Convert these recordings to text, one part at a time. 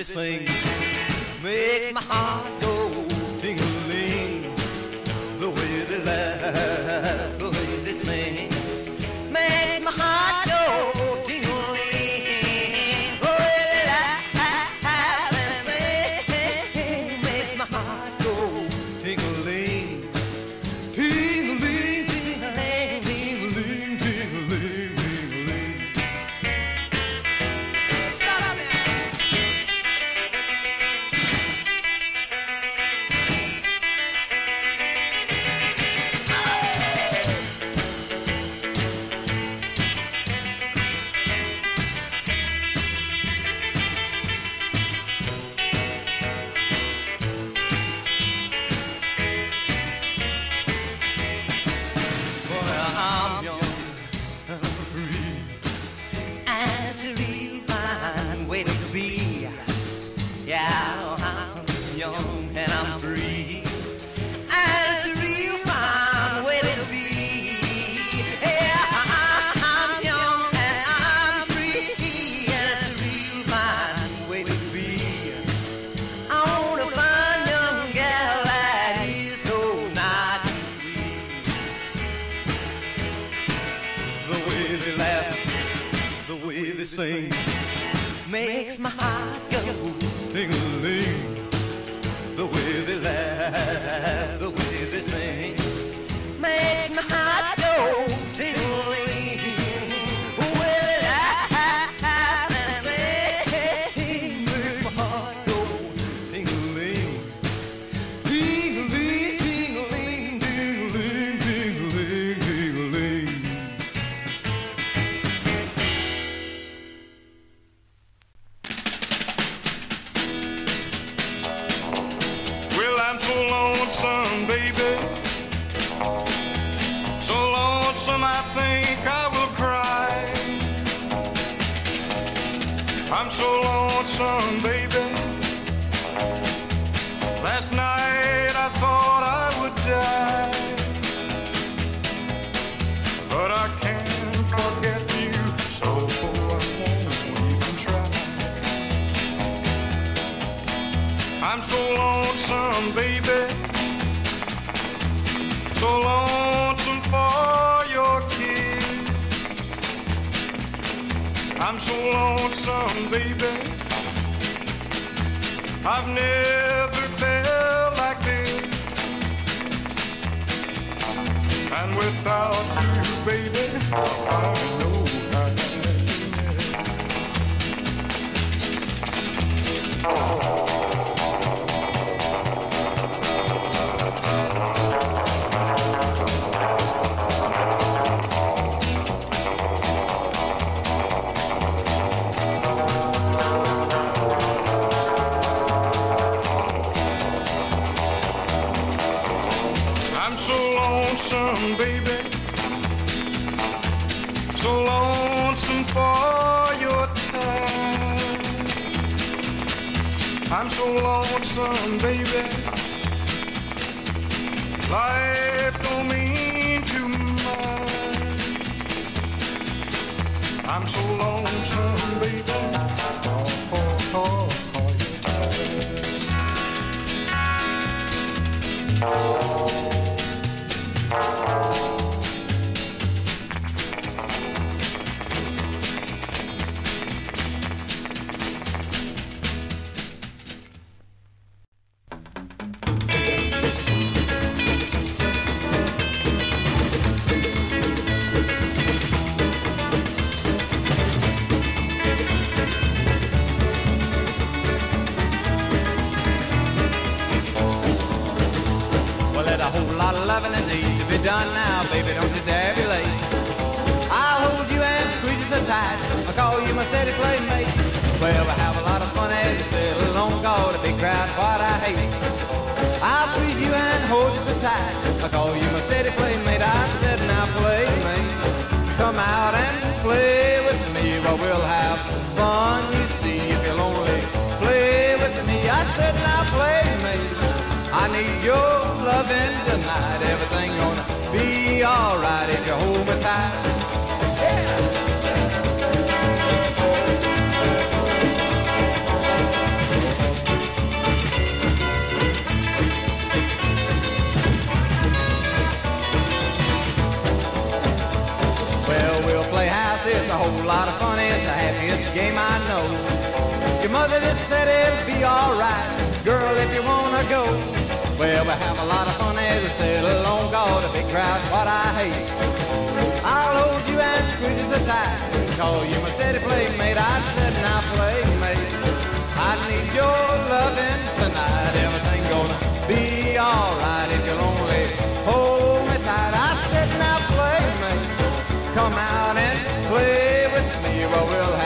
this thing makes my heart go tingling. the way they laugh. alright if you hold me tight. It's a whole lot of fun. It's the happiest game I know. Your mother just said it'll be alright, girl, if you wanna go. Well, we have a lot of fun as we sailor long gone, a big crowd, what I hate. I'll hold you and squeeze you tight, call you my steady playmate, I said now playmate. I need your loving tonight, everything gonna be alright if you're lonely. Hold me tight, I said now playmate, come out and play with me, well we'll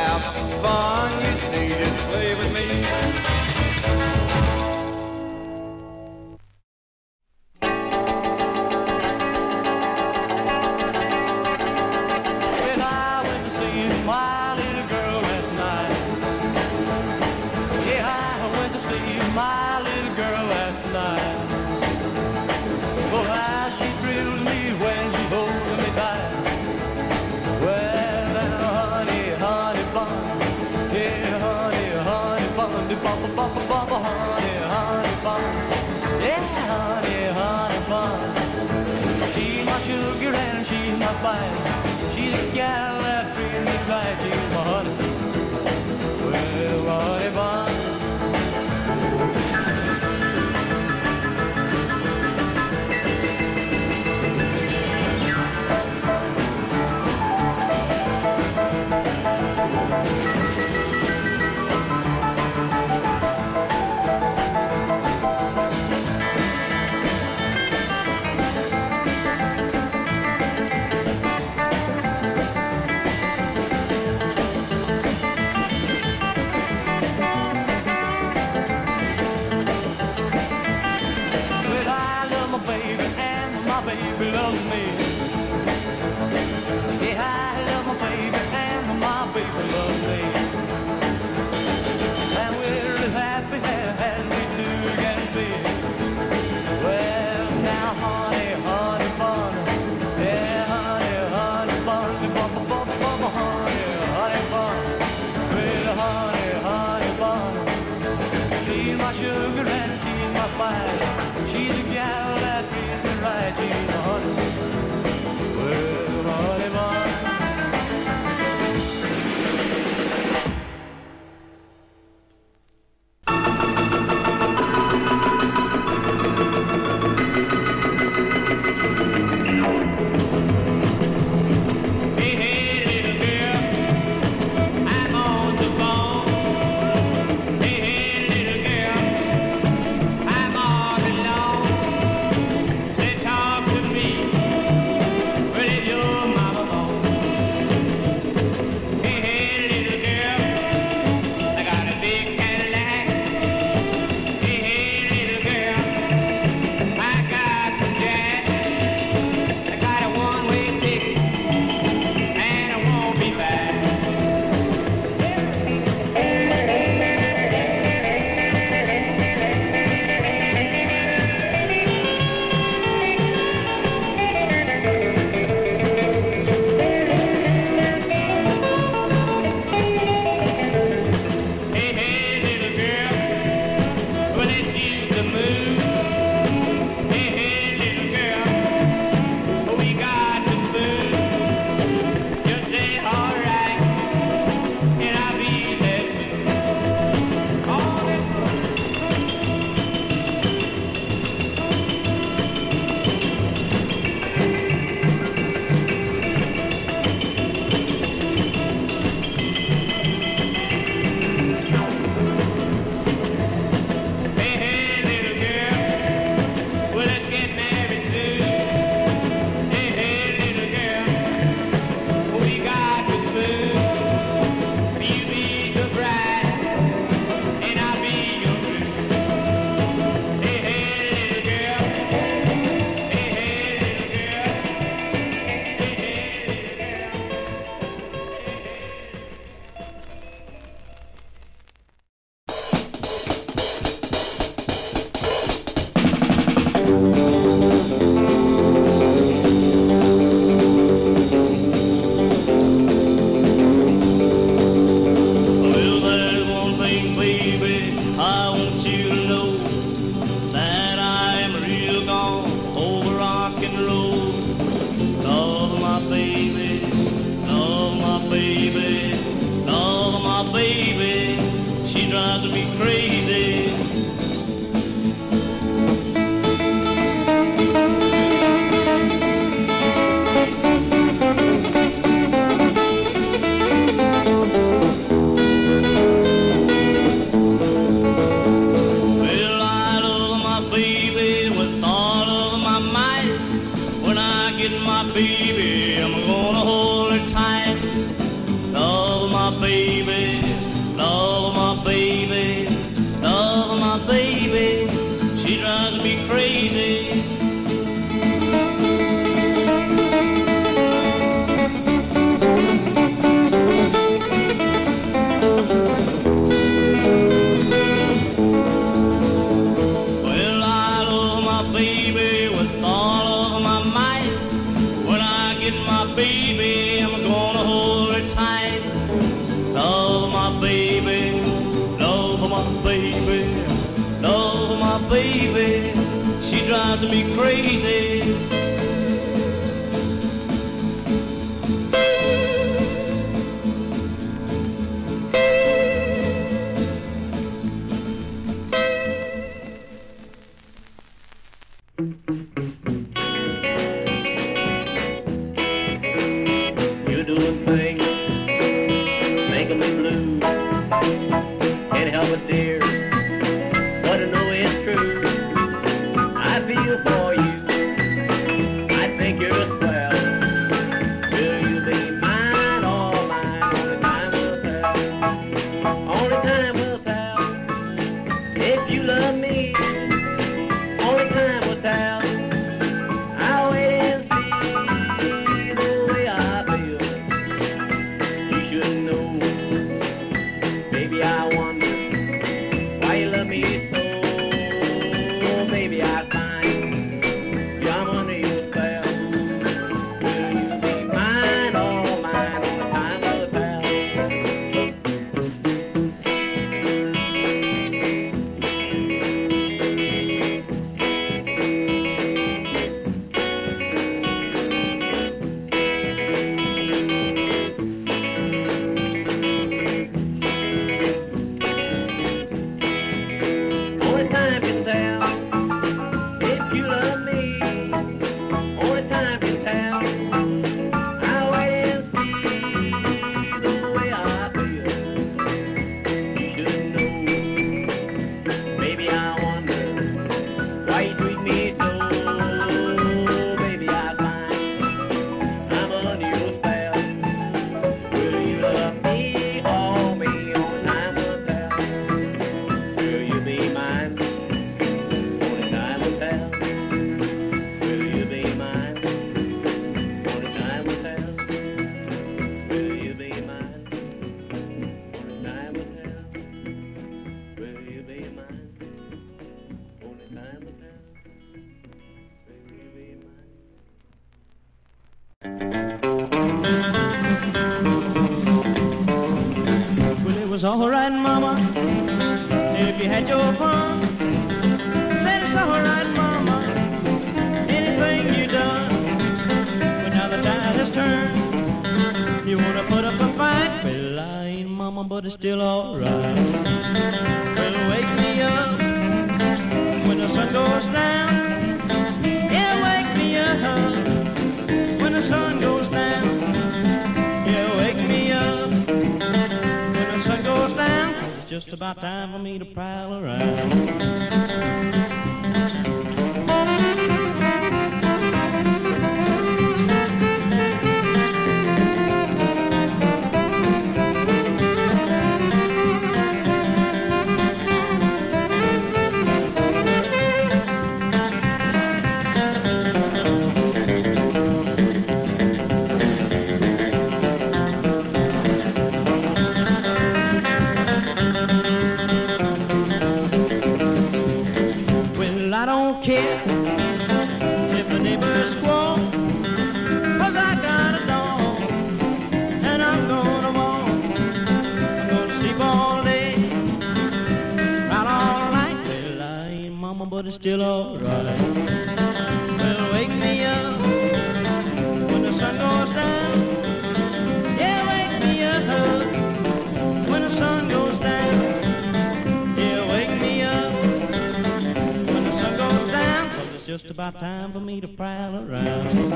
just about time for me to prowl around.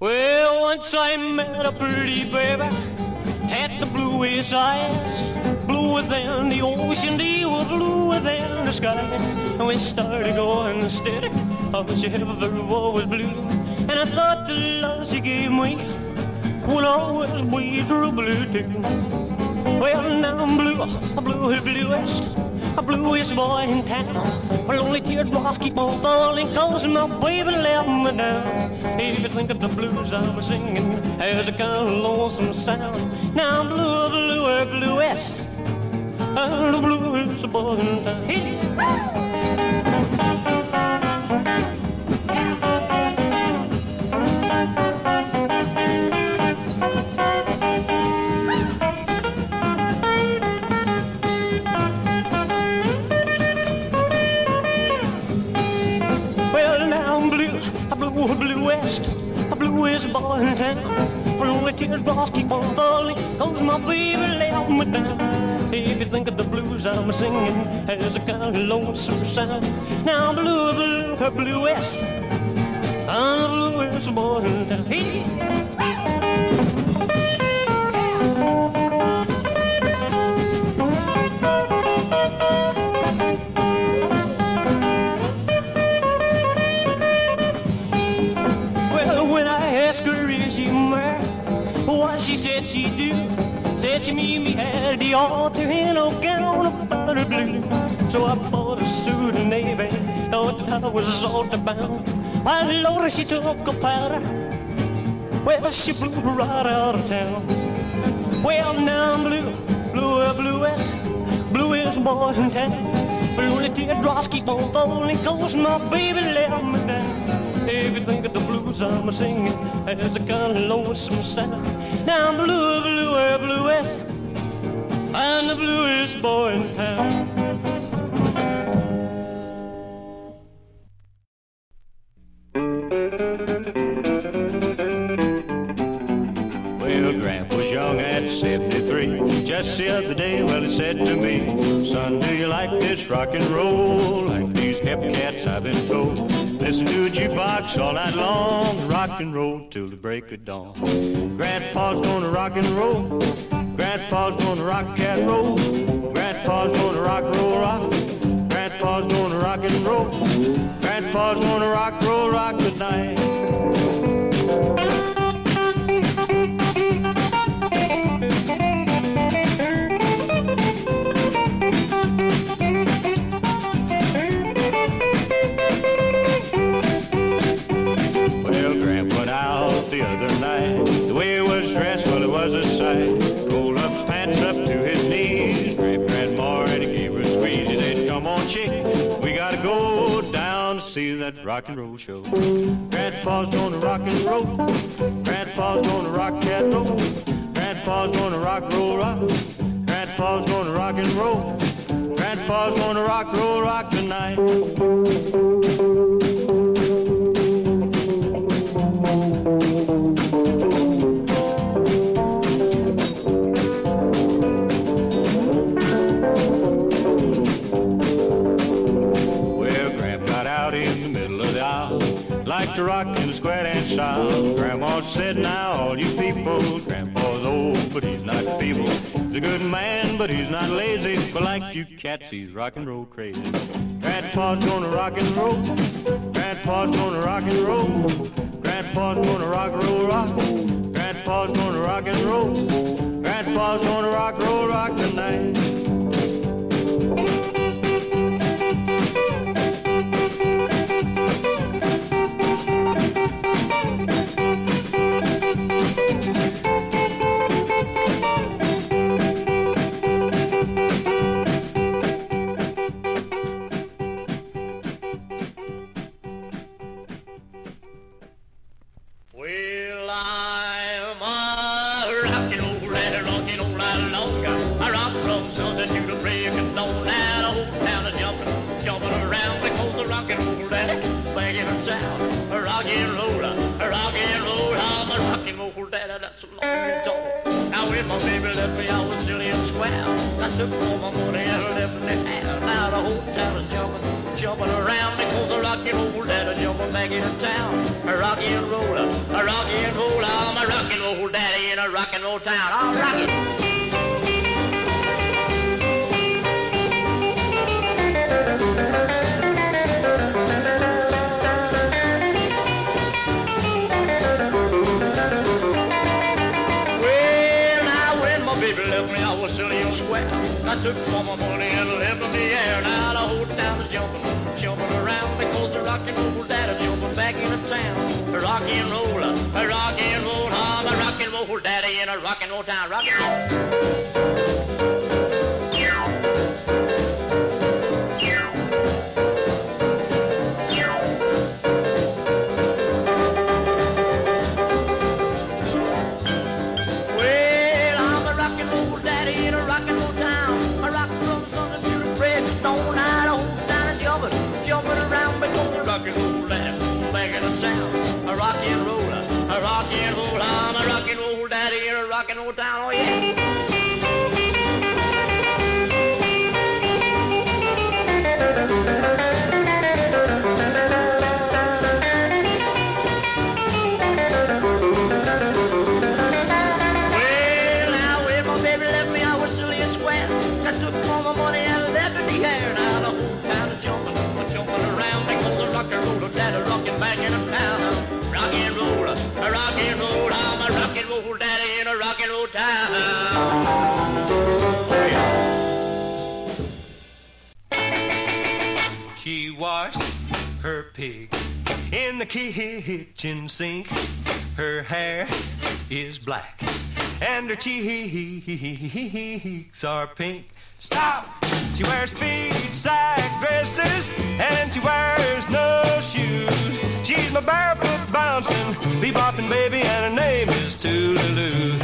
Well, once I met a pretty baby, had the bluest eyes, bluer than the ocean, they were bluer than the sky. And we started going steady, oh, I wish ever was blue. And I thought the love she gave me would always be true blue too. Well, now I'm blue, a blue, bluest, a bluest boy in town. Well, only teardrops keep on falling, cause my baby let me down. If you think of the blues I'm singing, as a kind of lonesome sound. Now I'm blue, blue, bluest, and the bluest boy in town. Blue west boy in town. For only teardrops keep on falling, cause my baby let me down. If you think of the blues I'm singing, as a kind of lonesome sound. Now blue, blue, a blue west, I'm the blue west boy in town. Hey. In a gown of butter blue. So I bought a suit of navy, thought I was altar bound. My lord, she took a powder, well, she blew right out of town. Well, now I'm blue, blue, bluest, bluest boy in town. But only teardrops keep on falling, cause my baby let me down. If you think of the blues I'm singing, it's a kind of lonesome sound. Now I'm blue, blue, blue bluest, I'm the bluest boy in town. Well, Gramp was young at 73. Just the other day, well, he said to me, Son, do you like this rock and roll? Like these hip cats, I've been told. Listen to a jukebox all night long, rock and roll till the break of dawn. Grandpa's gonna rock and roll. Grandpa's gonna rock and roll. Grandpa's gonna rock and roll. Grandpa's gonna rock, roll, rock. Grandpa's gonna rock and roll. Grandpa's gonna rock, roll, rock tonight. Said, now all you people, Grandpa's old, but he's not feeble. He's a good man, but he's not lazy. But like you cats, he's rock and roll crazy. Grandpa's gonna rock and roll. Grandpa's gonna rock and roll. Grandpa's gonna rock, and roll, rock. Grandpa's gonna rock and roll. Grandpa's gonna rock, and roll, rock tonight. Took all my money and left in the air. Now the whole town is jumping, jumping around because the rock and roll daddy jumping back into town. Rock and roll, a rock and roll, I'm a rock and roll daddy in a rock and roll town. Rock and roll. And kitchen sink. Her hair is black and her cheeks are pink. Stop! She wears big sack dresses and she wears no shoes. She's my barefoot bouncing, bebopping baby, and her name is Toodaloo.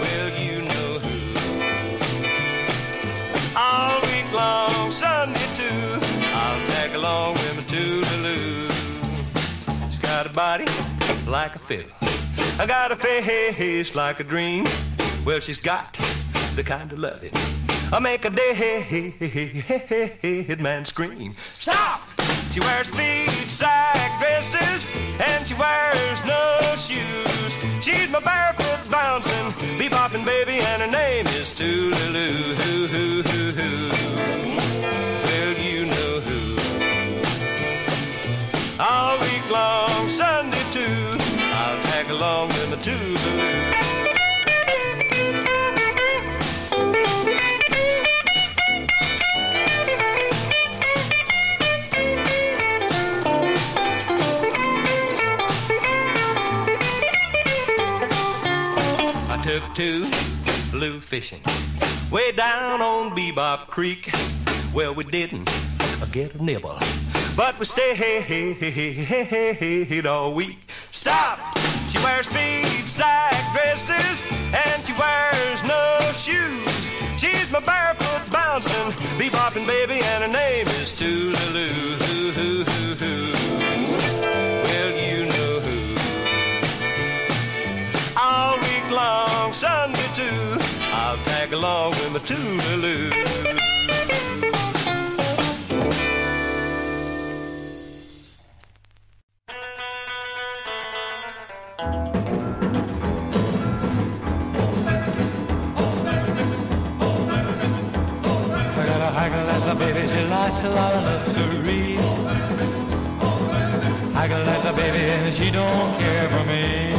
Well, you know who. All week long, Sunday too. I'll tag along with body like a fiddle. I got a face like a dream. Well, she's got the kind of loving. I make a dead man scream. Stop! She wears big sack dresses and she wears no shoes. She's my barefoot bouncing, bebopping baby, and her name is Toodaloo. Hoo. Well, you know who. All week long, Sunday too, I'll tag along my Toodaloo. I took two blue fishing way down on Bebop Creek. Well, we didn't get a nibble, but we stayed all week. Stop! She wears big sack dresses and she wears no shoes. She's my barefoot bouncing, bebopping baby, and her name is Toodaloo. Well, you know who all week long, Sunday too. I'll tag along with my toodaloo. A lot of luxury. Haggle as a baby, and she don't care for me.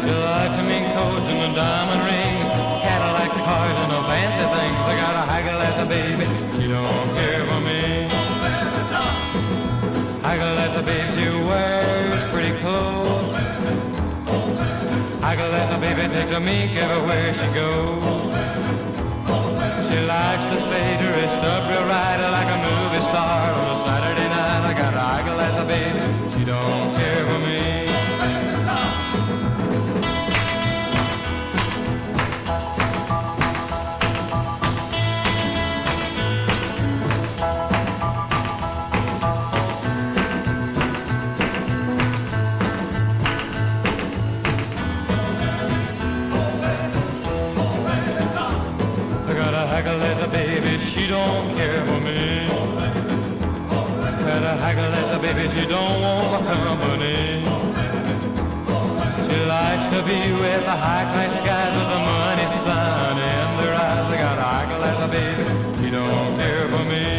She likes mink coats and the diamond rings, Cadillac cars and the fancy things. I got a haggle as a baby, she don't care for me. Haggle as a baby, she wears pretty clothes. Haggle as a baby takes a mink everywhere she goes. She likes to stay dressed up real right like a baby, she don't want my company. She likes to be with the high class guys with the money sign in their eyes. I got haggle baby, she don't care for me.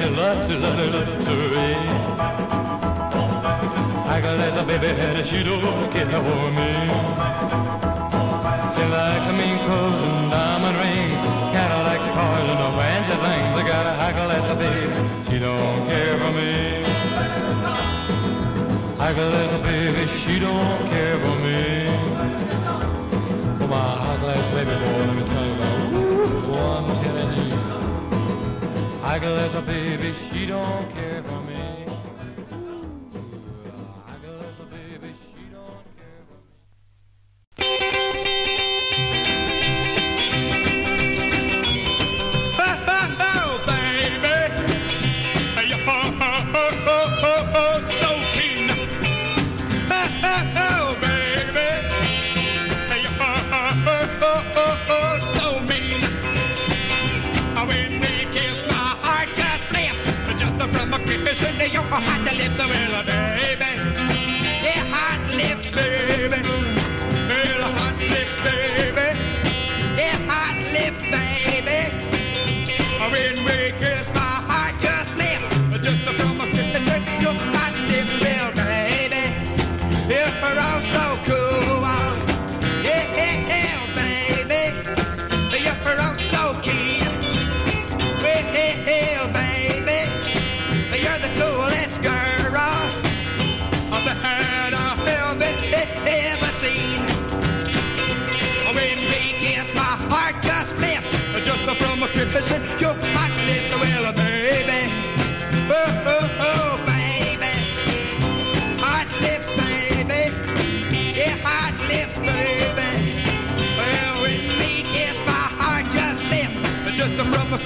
To luxury. I got as a baby and she don't care for me. She likes a mean clothes and diamond rings, Cadillac cars and a fancy things. I got a high class a baby, she don't care for me. High class a baby, she don't care for me. High class a baby, she don't care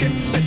Just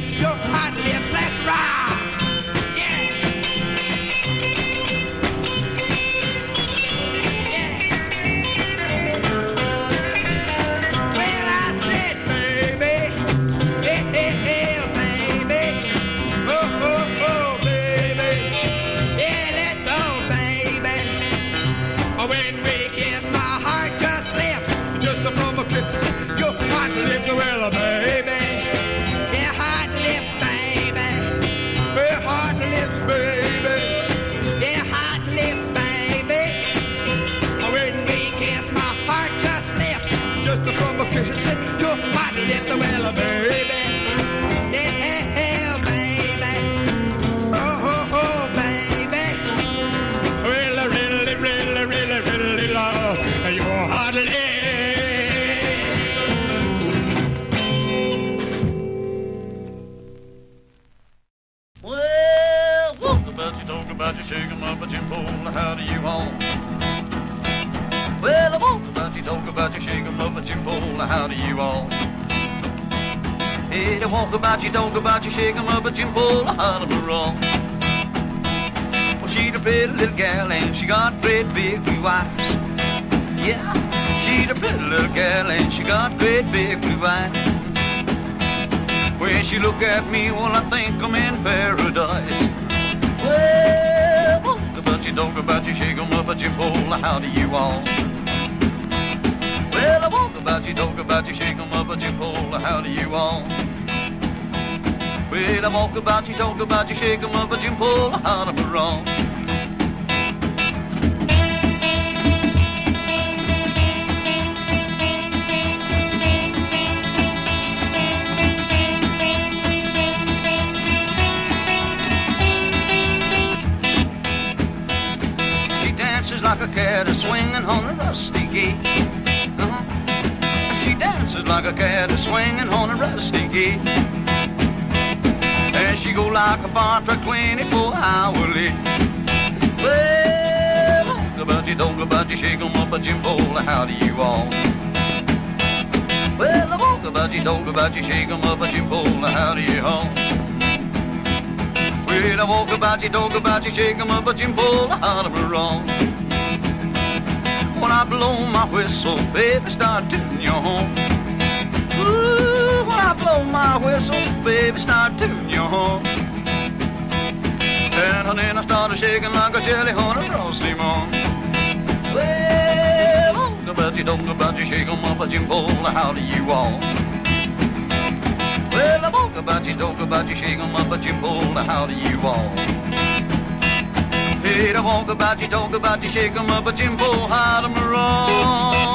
I walk about you, talk about you, shake 'em up, but you pull, you all? Well, she's a pretty little gal and she got great big blue eyes. Yeah, she's a pretty little gal and she got great big blue eyes. When she look at me, well, I think I'm in paradise. Well, walk about you, talk about you, shake 'em up, but you pull, how do you all? Well, I walk about you, talk about you, shake 'em up, but you pull, how do you all? Well, I walk about you, talk about you, shake 'em up, but you pull, how do you wrong? She dances like a cat swinging on a rusty gate. Uh-huh. She dances like a cat swinging on a rusty gate. She go like a bar truck 24 hourly. Well, you, you, shake 'em up, a Jim how do you all? Well, I walk you, talk about you, shake 'em up, a Jim Bowl, how do you all? Well, I walk you, talk about you, shake 'em up, but you pull out of a wrong. When I blow my whistle, baby, start tooting your horn. Ooh, blow my whistle, baby, start tooting your horn. And then I started shaking like a jelly on a frosty morn. Well, talk about you, talk about you, shake 'em up, you pull, how do you all? Well, I walk about you, talk about you, shake 'em up, pull the how do you all? Hey, I walk about you, talk about you, shake 'em up, but you how you roll.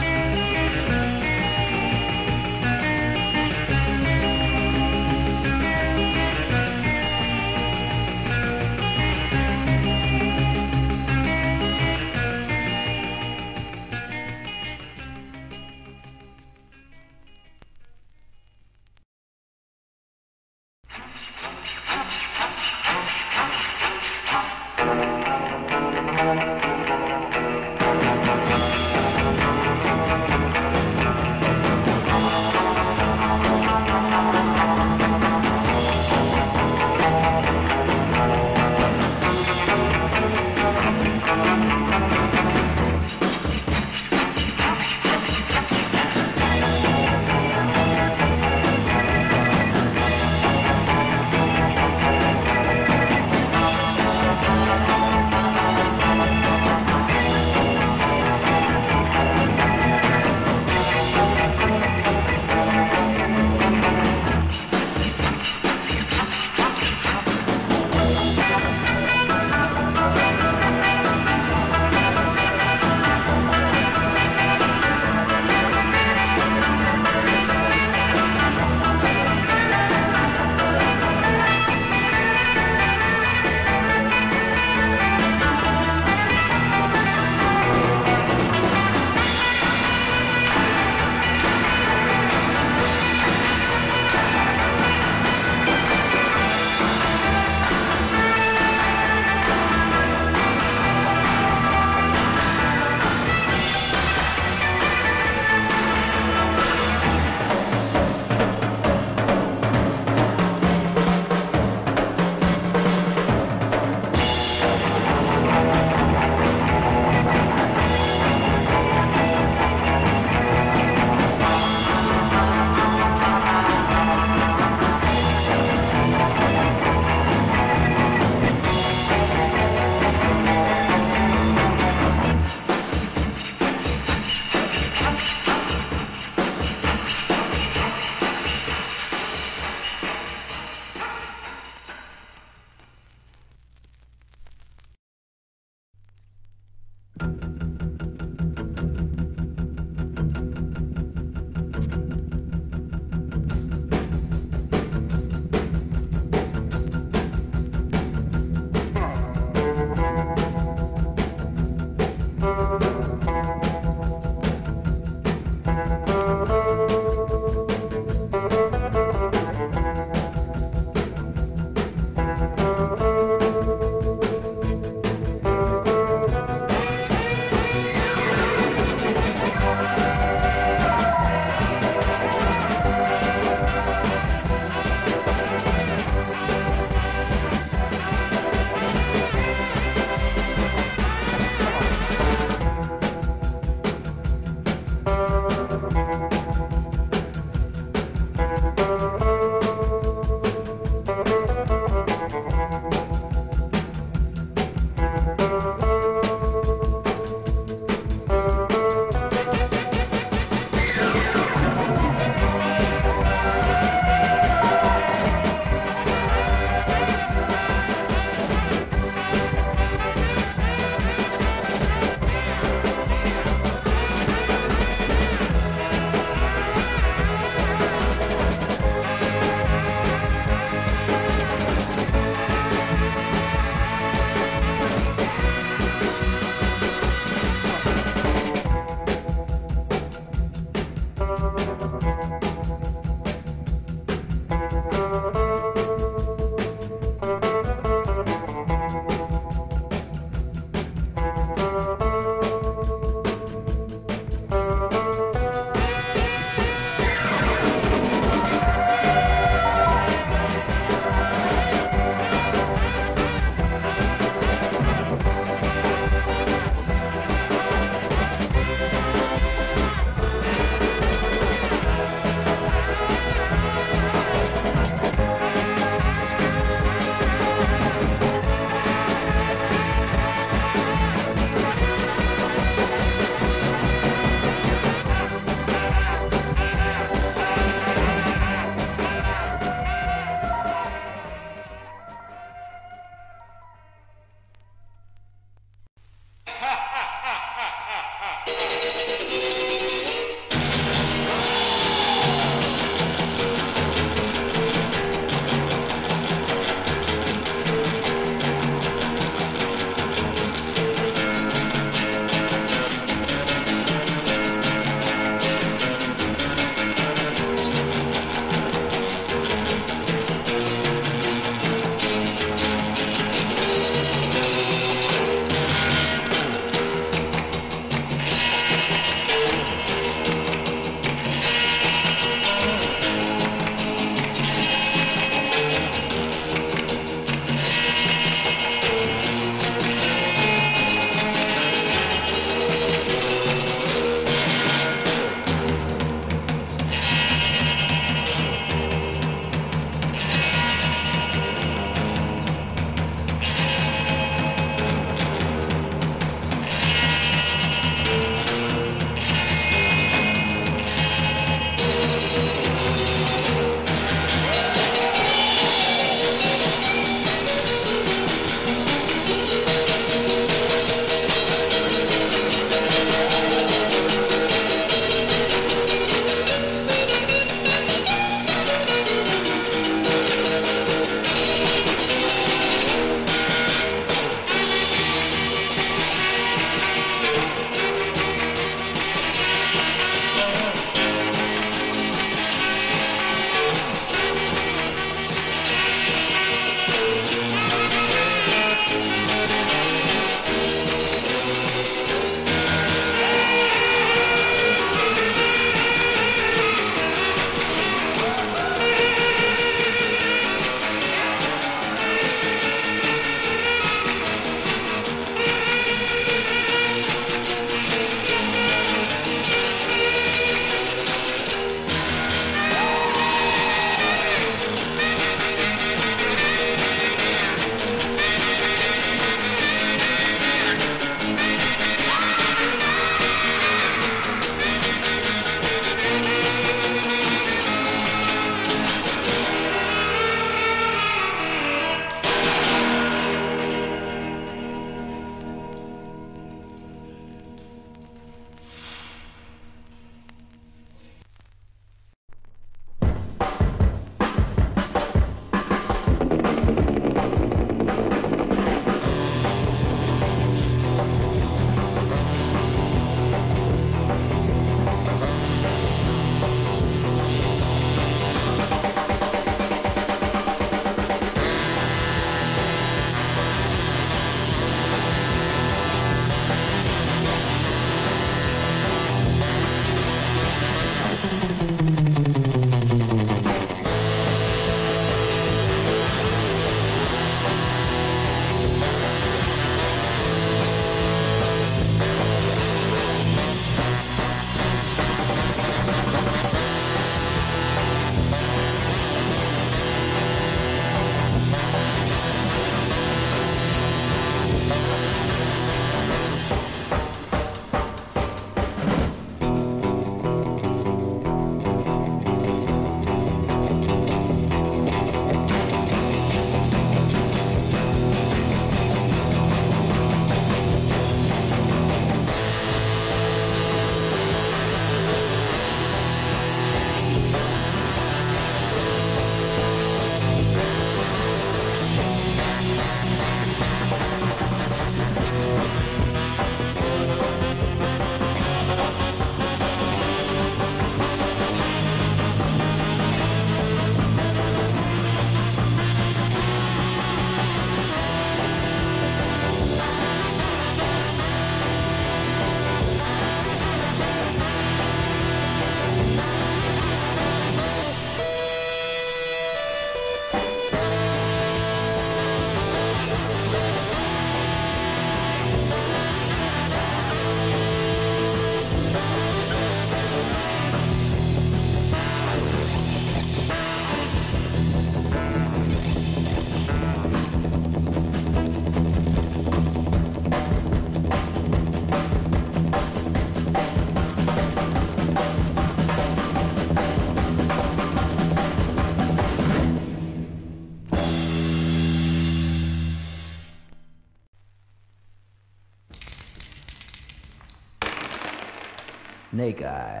Snake Eyes.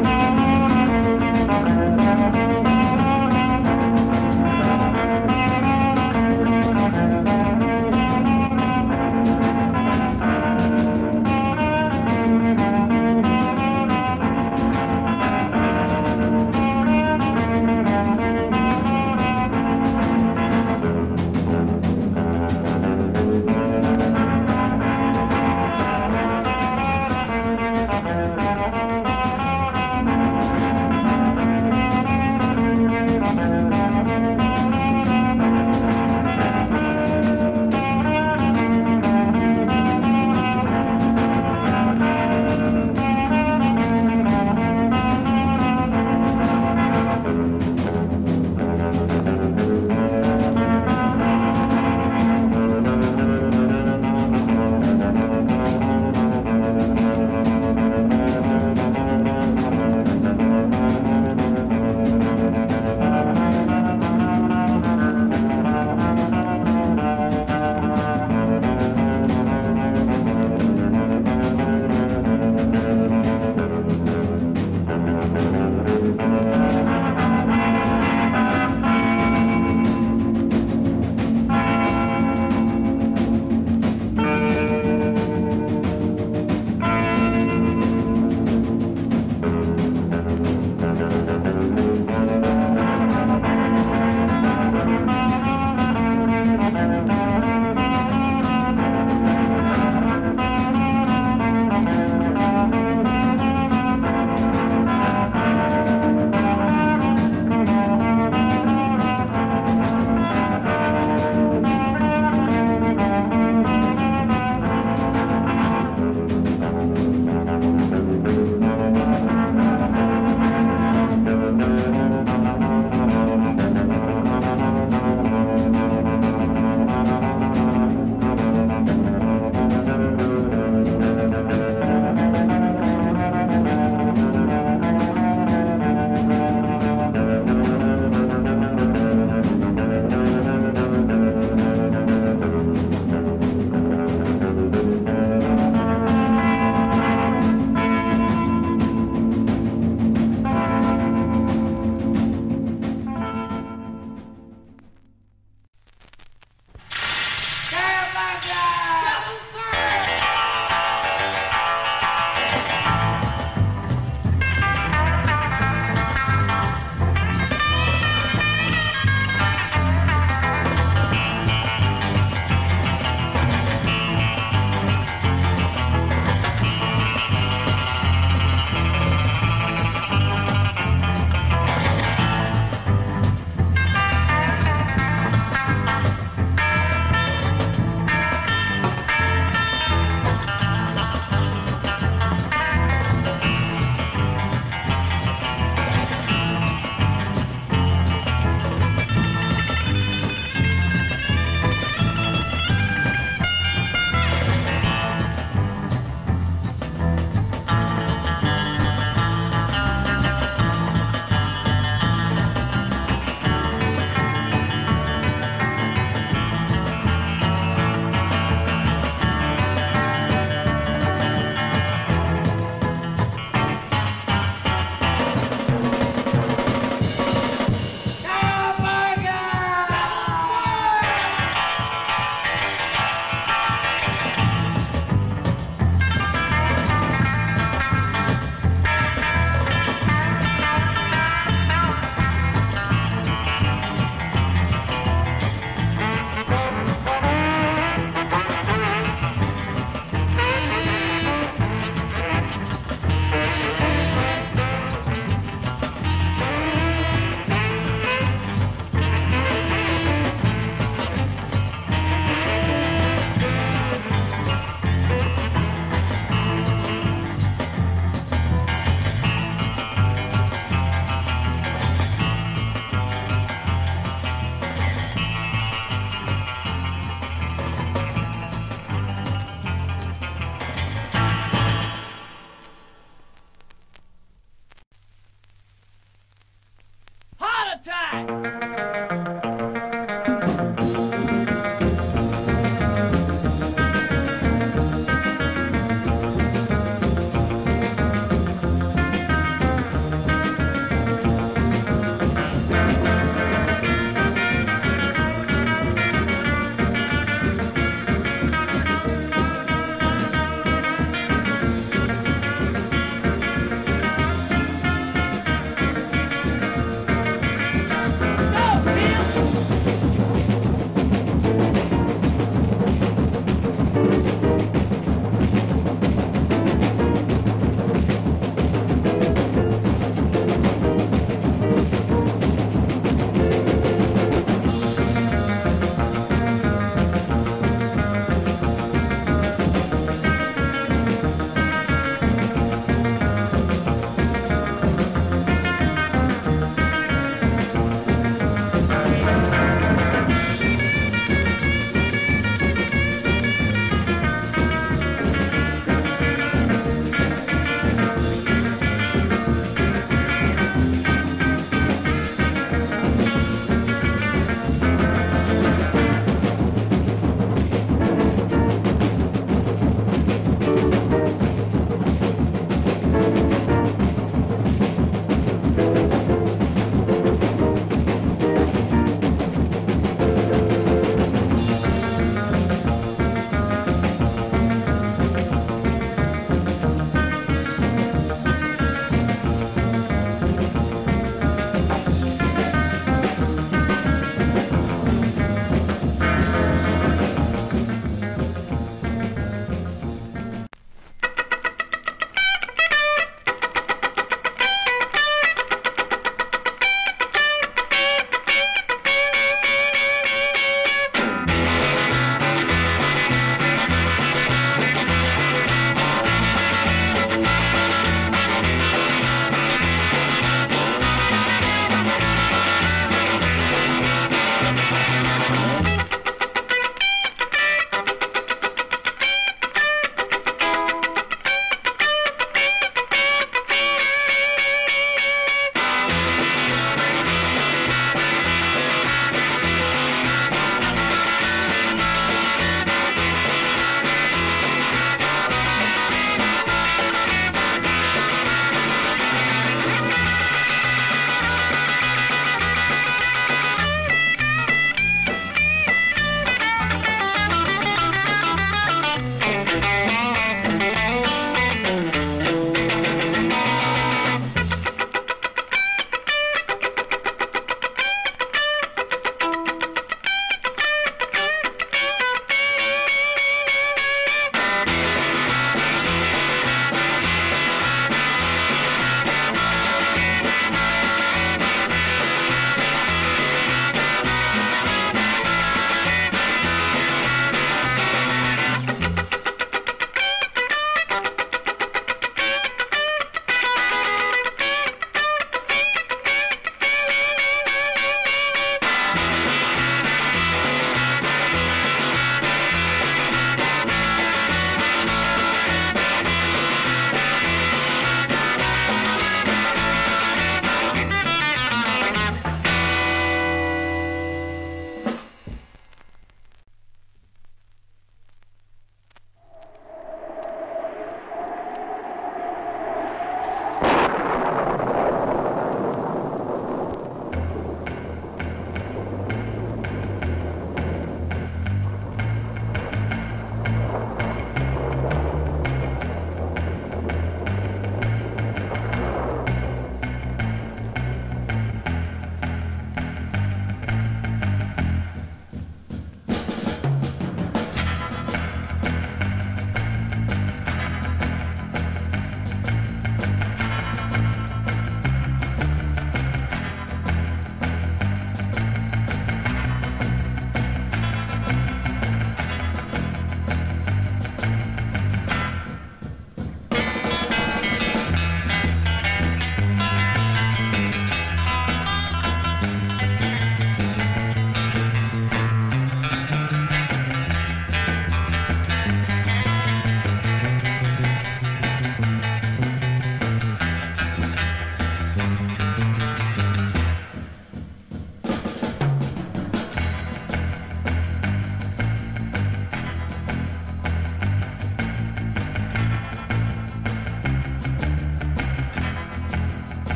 Snake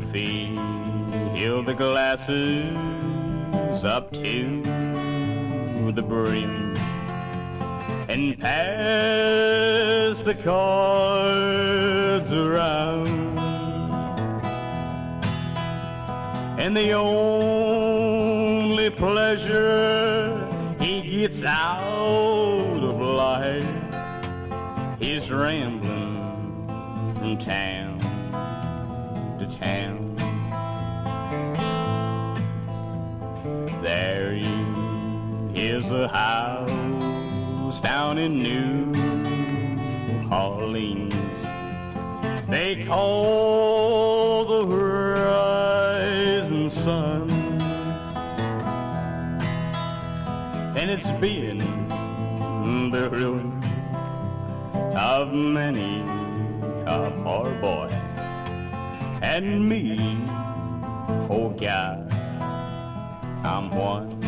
will fill the glasses up to the brim and pass the cards around. And the only pleasure he gets out of life is rambling from town. The a house down in New Orleans. They call the rising sun. And it's been the ruin of many a poor boy and me. Oh God, I'm one.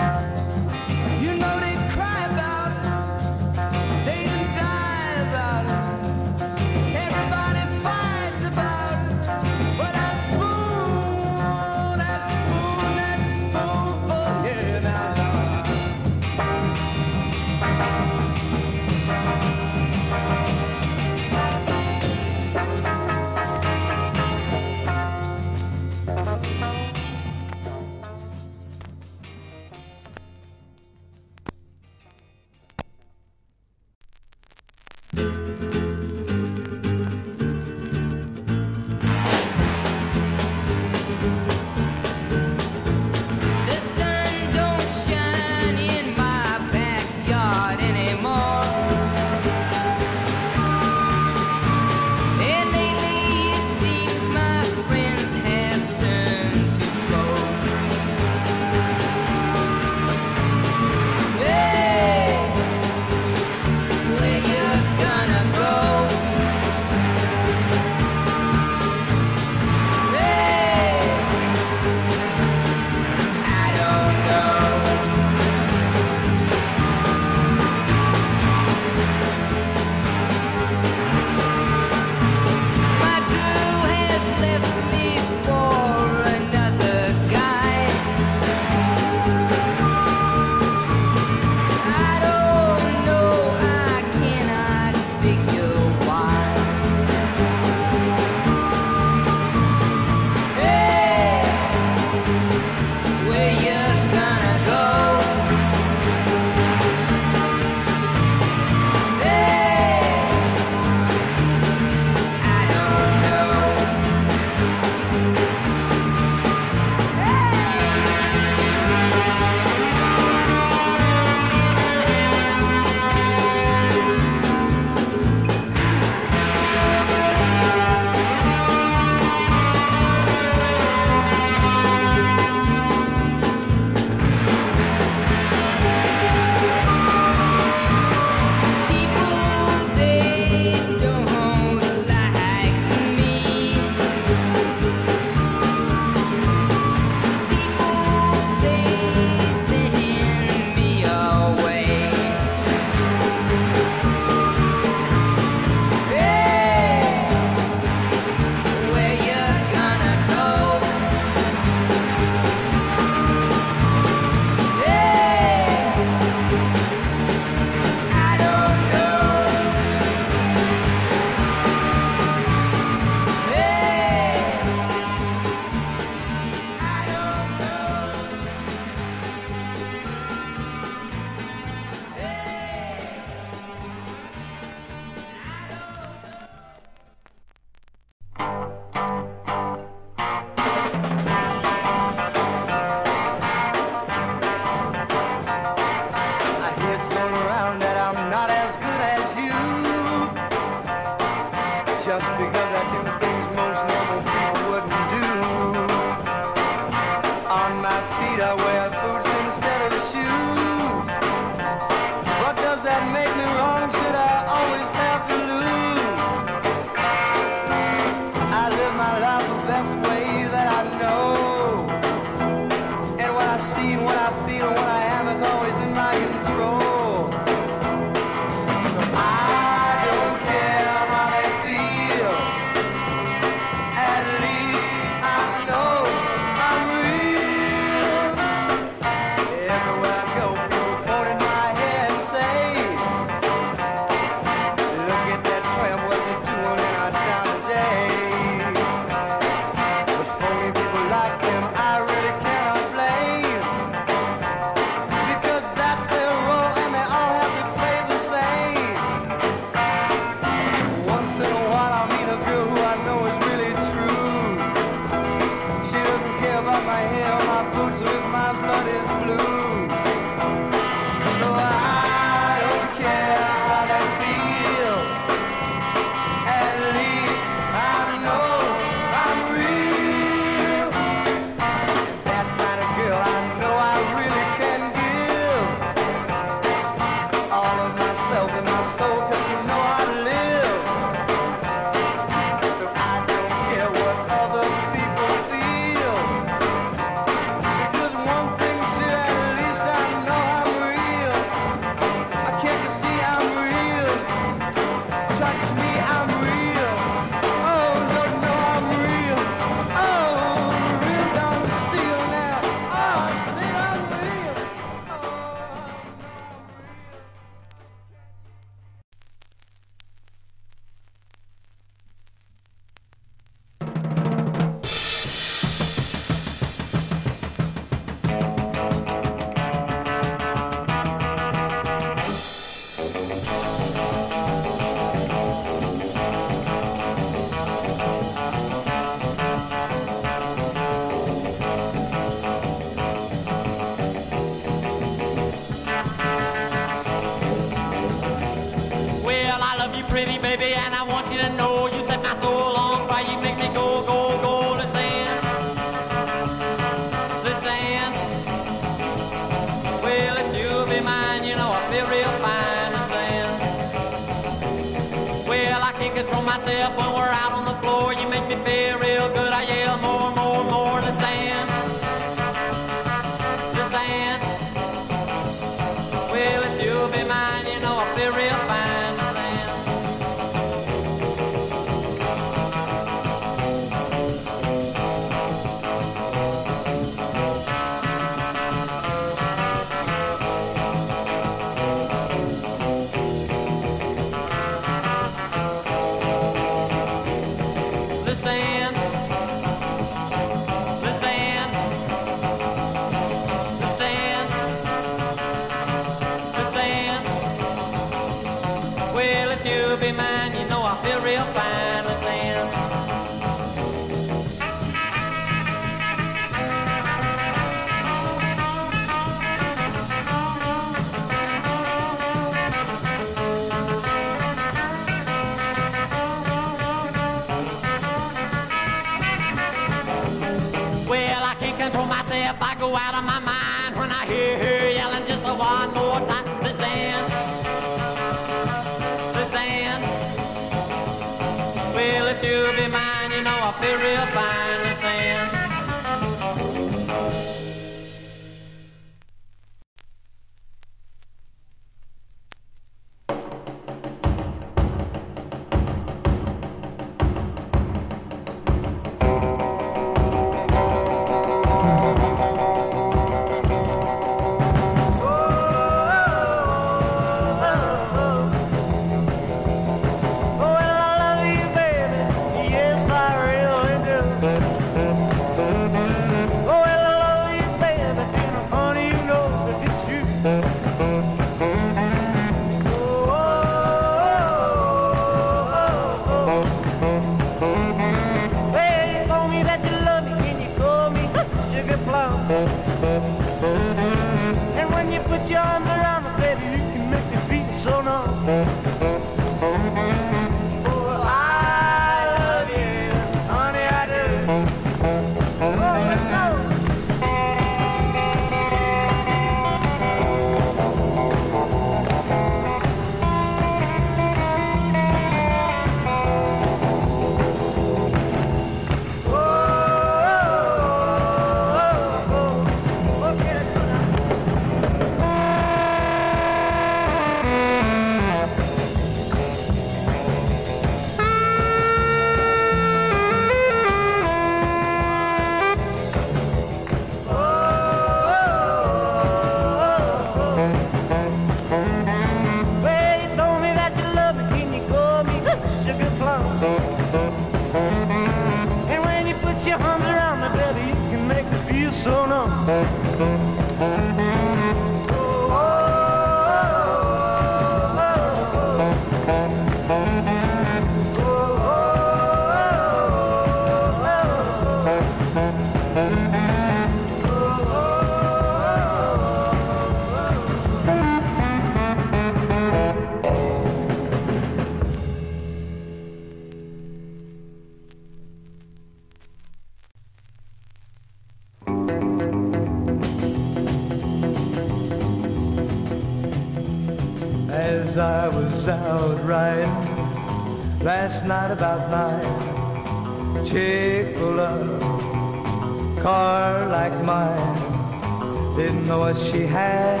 Riding last night about nine. Chick full of car like mine. Didn't know what she had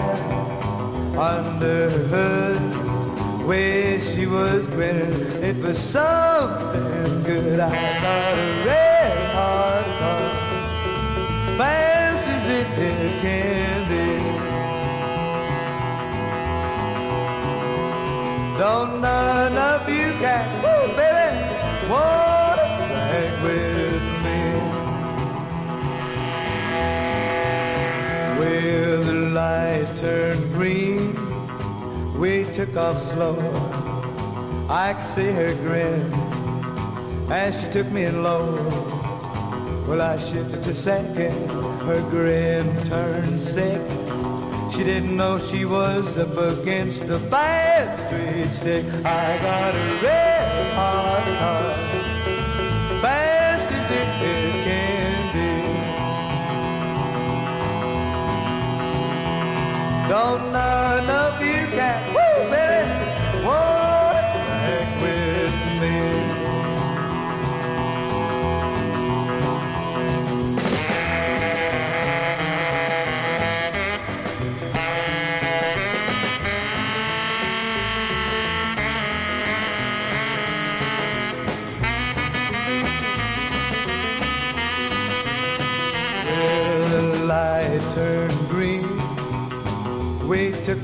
under her hood. Way she was grinning, it was something good. I got took off slow. I could see her grin as she took me low. Well, I shifted to second, her grin turned sick. She didn't know she was up against the bad street stick. I got a red hot car, fast as it can be. Don't none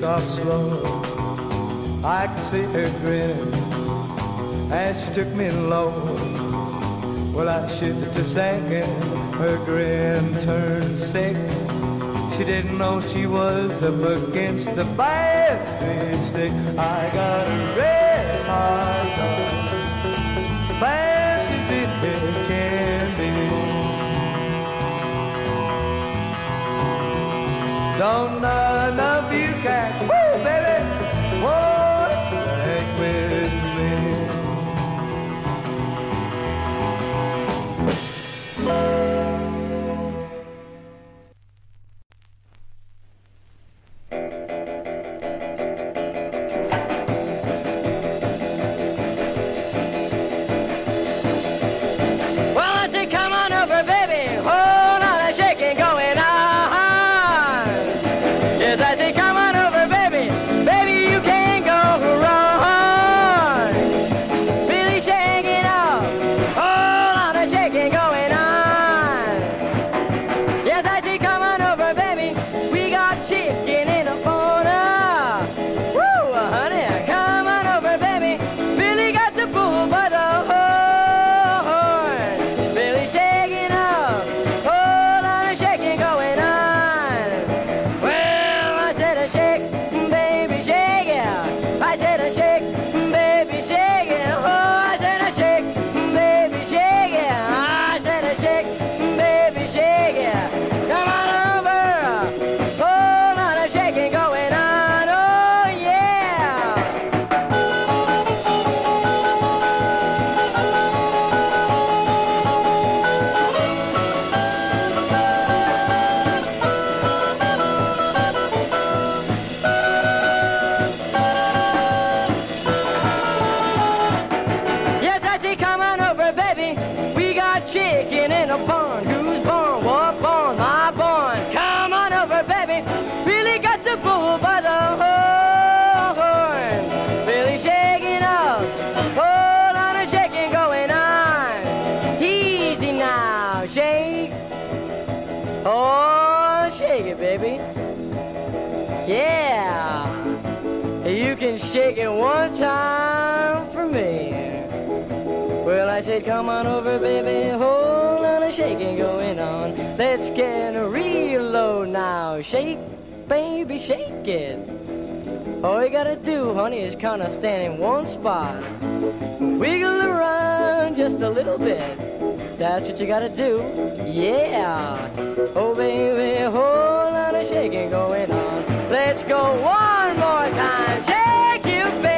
Off slow. I could see her grinning as she took me low. Well, I shifted to second. Her grin turned sick. She didn't know she was up against the street stick. I got a red car, fast as it can be. Don't none come on over, baby. Hold on, a shaking going on. Let's get real low now. Shake, baby, shake it. All you gotta do, honey, is kind of stand in one spot. Wiggle around just a little bit. That's what you gotta do. Yeah. Oh, baby, hold on, a shaking going on. Let's go one more time. Shake you, baby,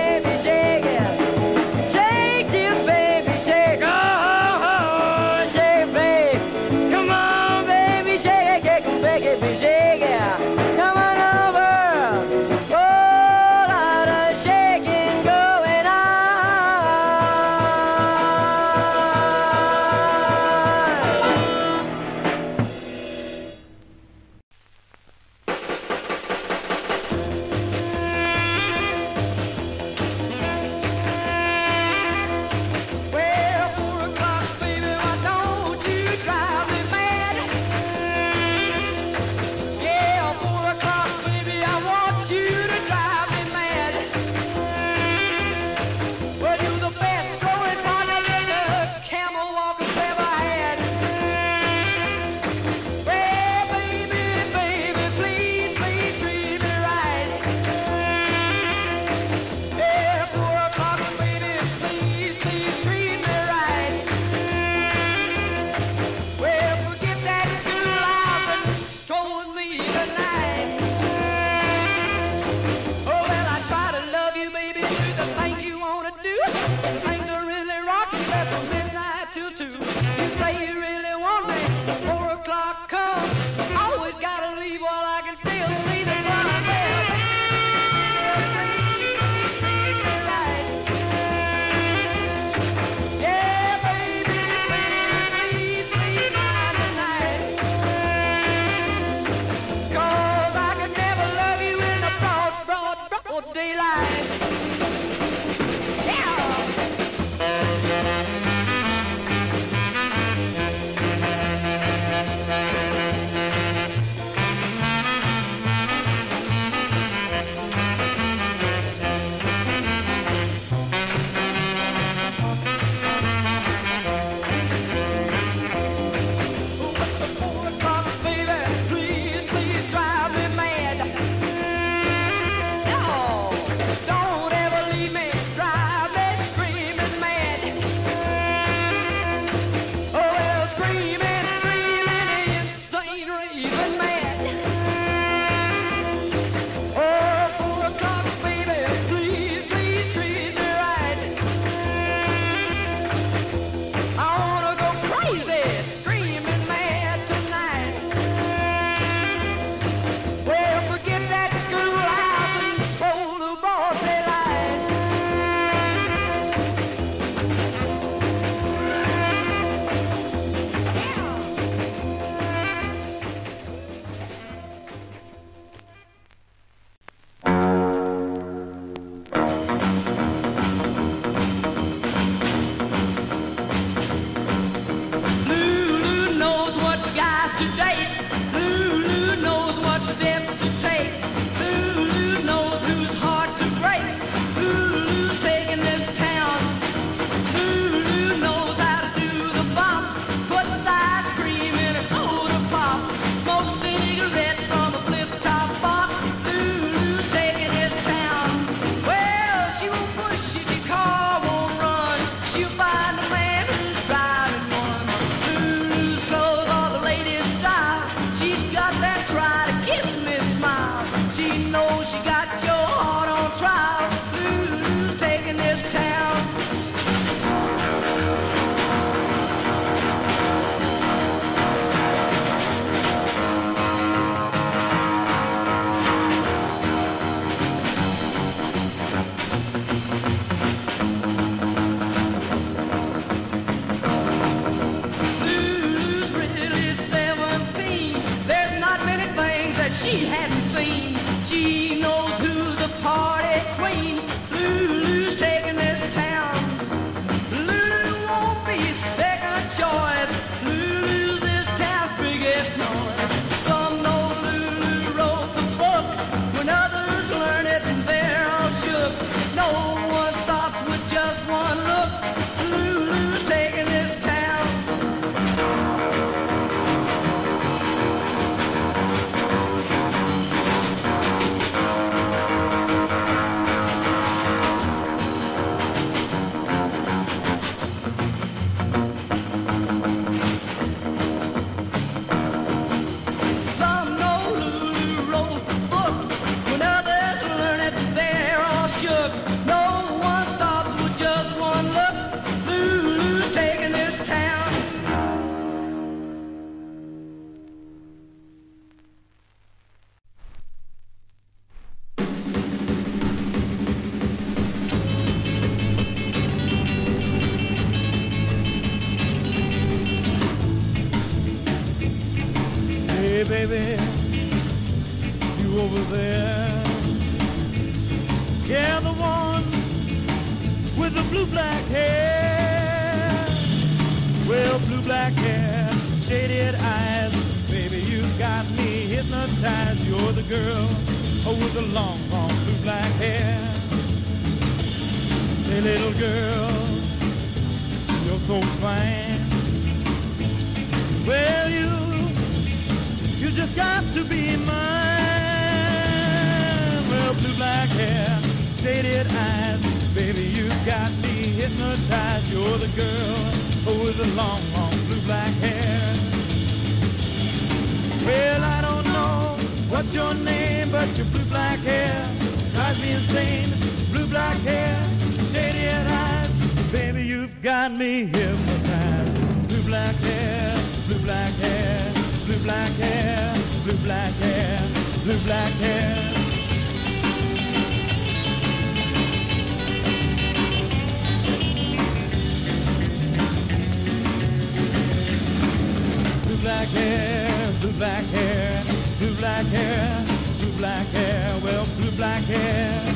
I can.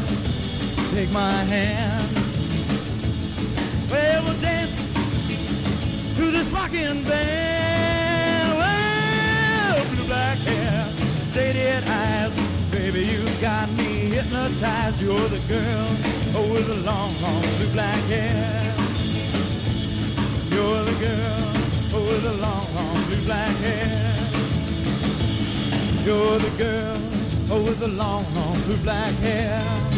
Take my hand. Well, we'll dance to this rocking band. Well, blue black hair, shaded eyes. Baby, you got me hypnotized. You're the girl oh, with the long, long blue black hair. You're the girl oh, with the long, long blue black hair. You're the girl with the long, long blue black hair.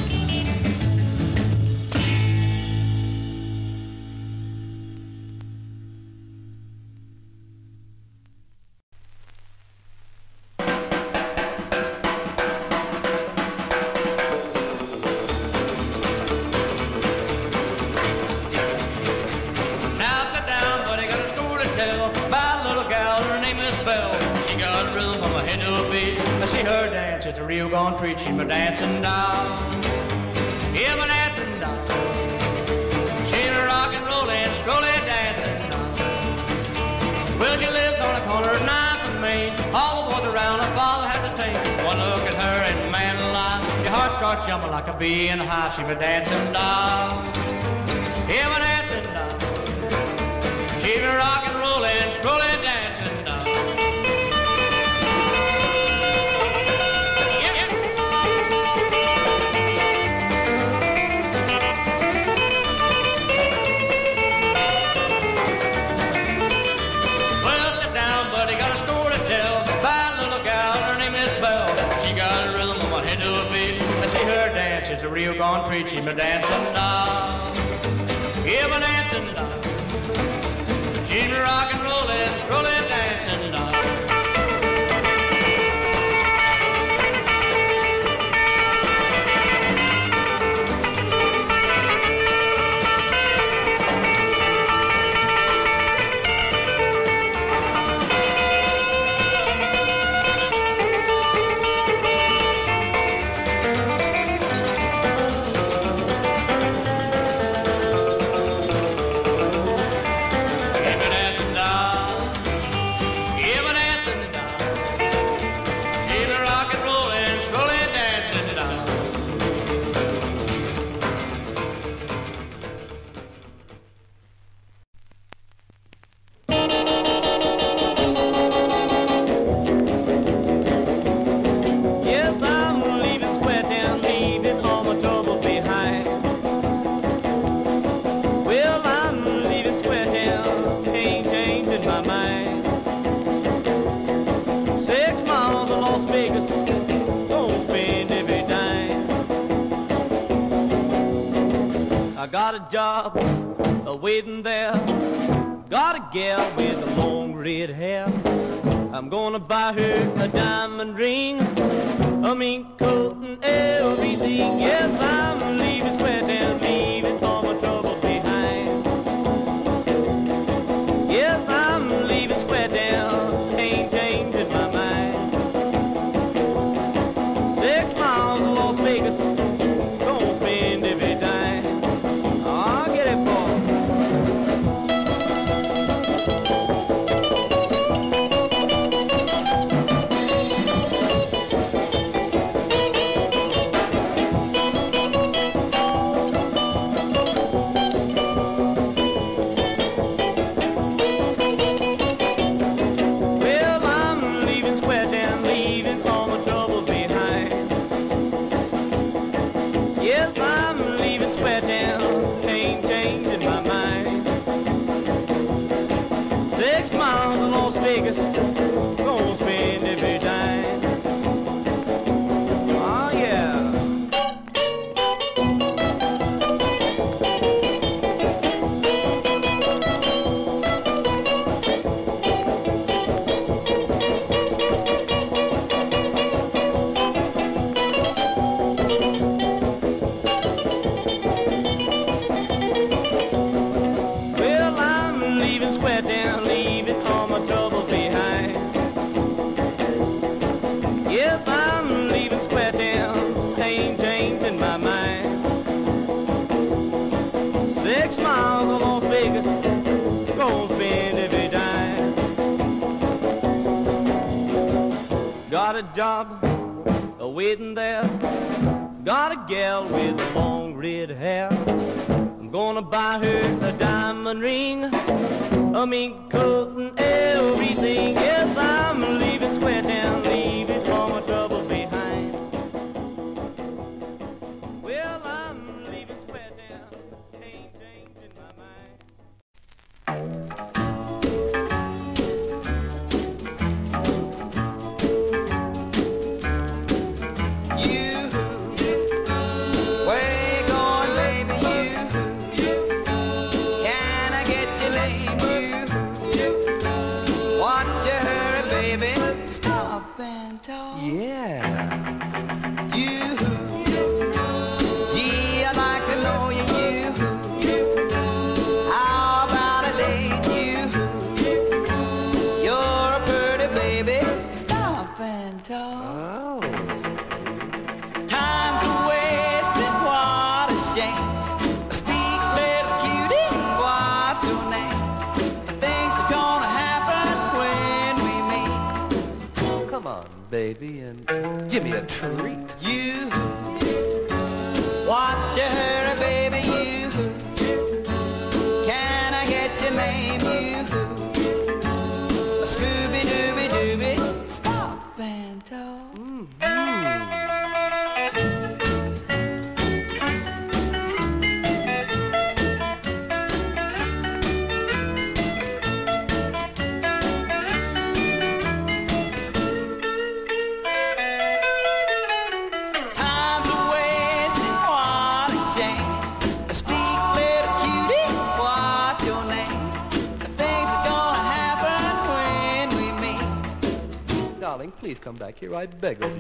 I beg of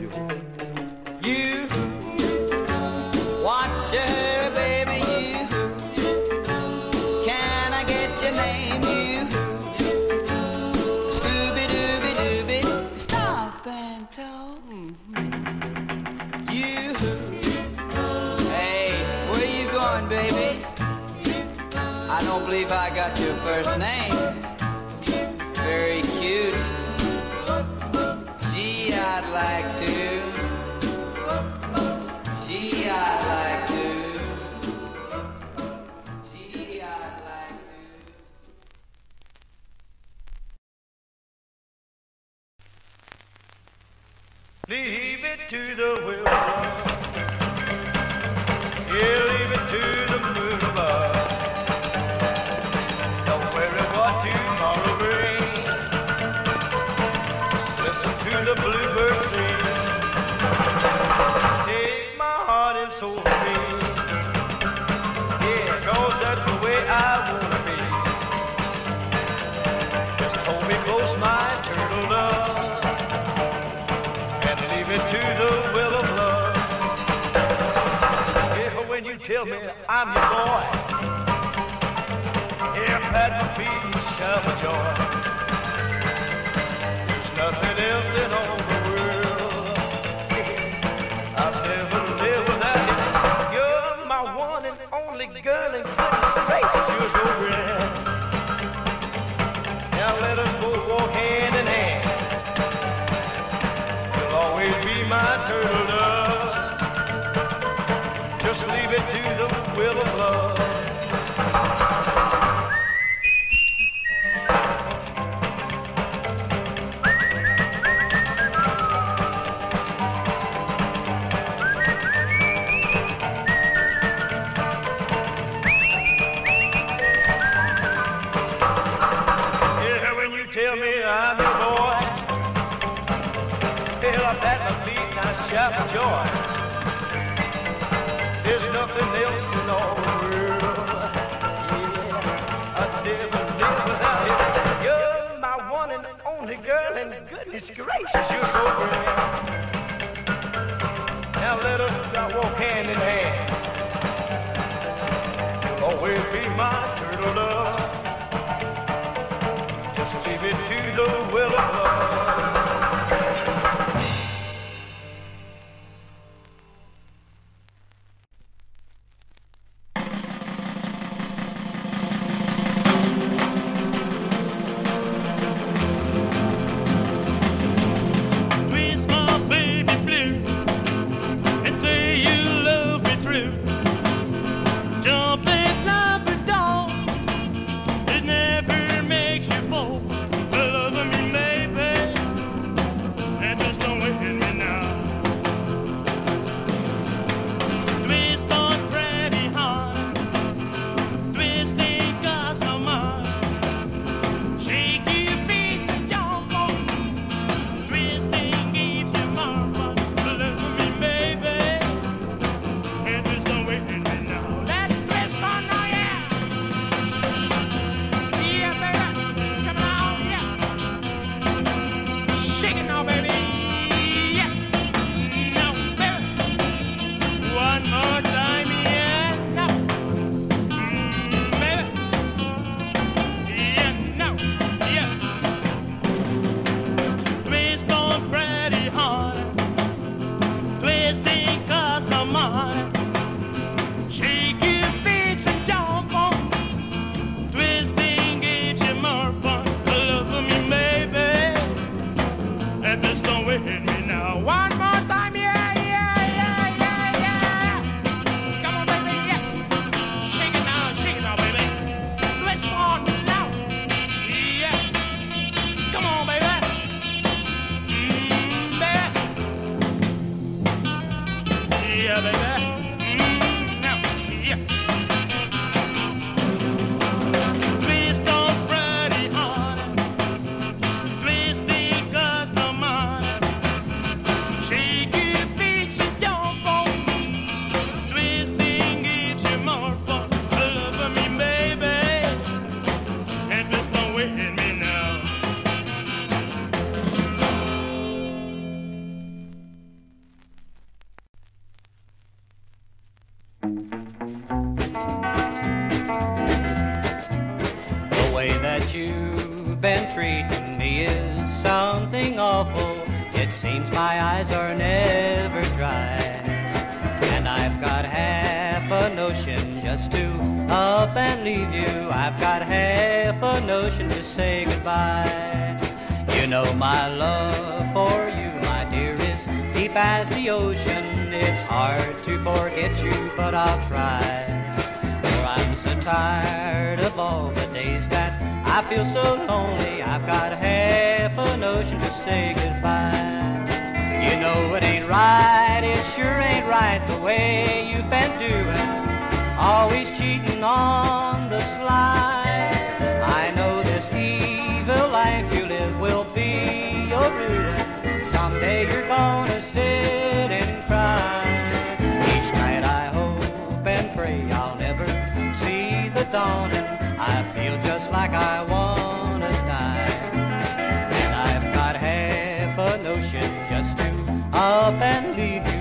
up and leave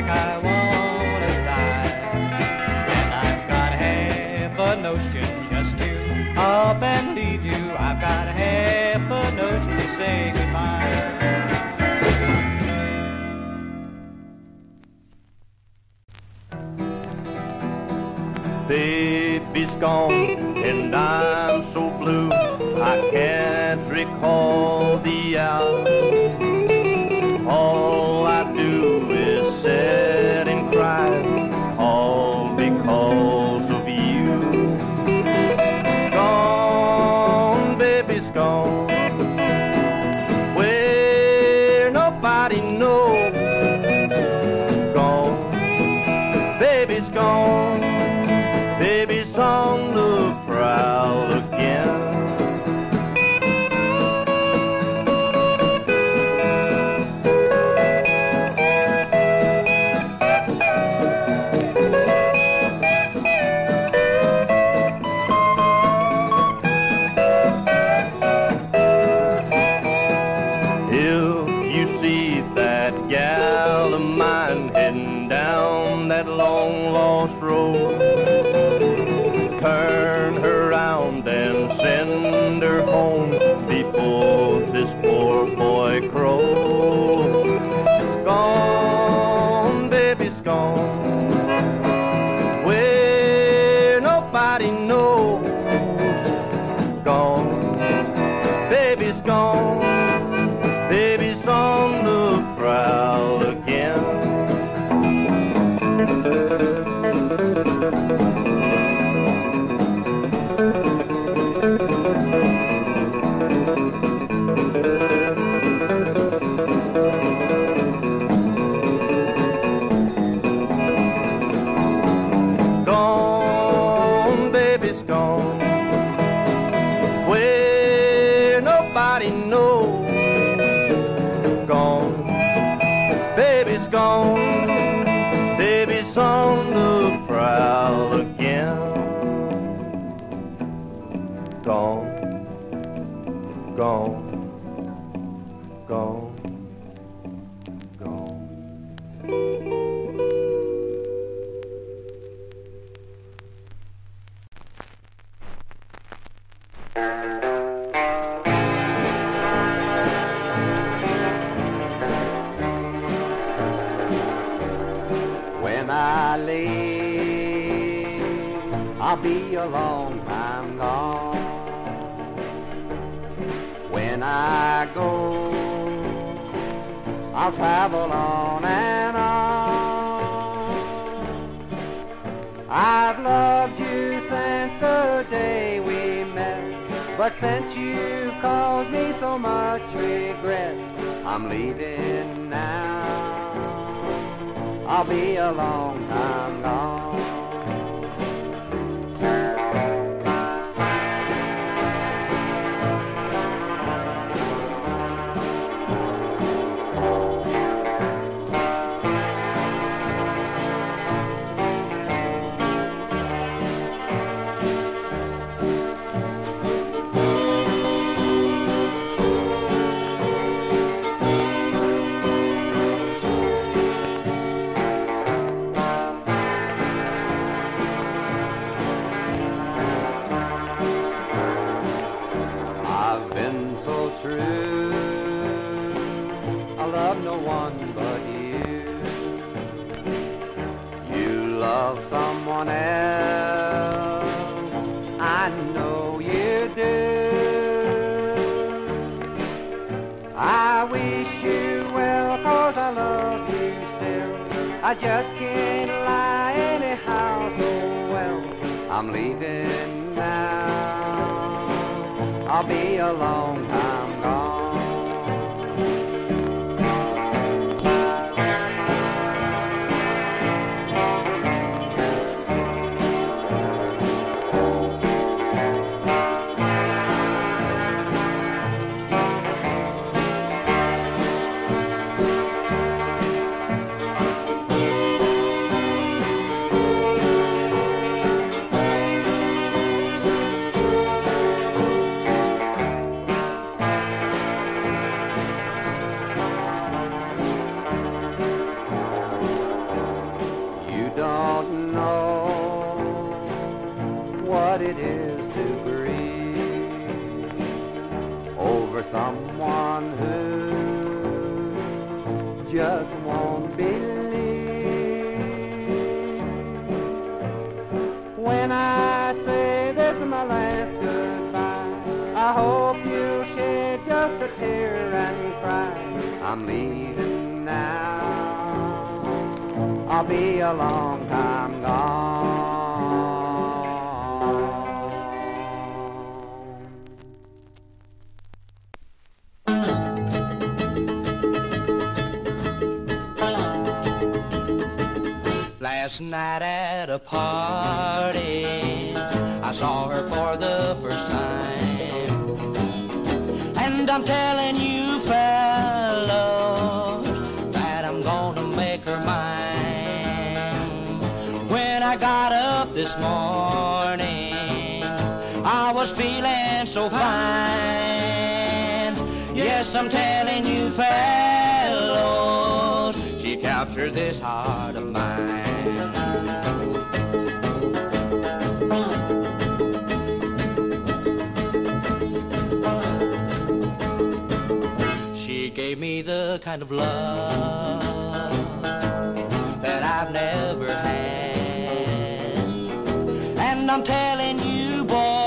like I wanna die. And I've got half a notion Turn her round and send her home before this poor boy crows. you caused me so much regret. I'm leaving now. I'll be alone. just can't lie anyhow. So well, I'm leaving now. I'll be alone. I'll be a long time gone. Last night at a party, I saw her for the first time. And I'm telling this morning, I was feeling so fine. Yes, I'm telling you, fellows, she captured this heart of mine. She gave me the kind of love that I've never had. And I'm telling you, boy,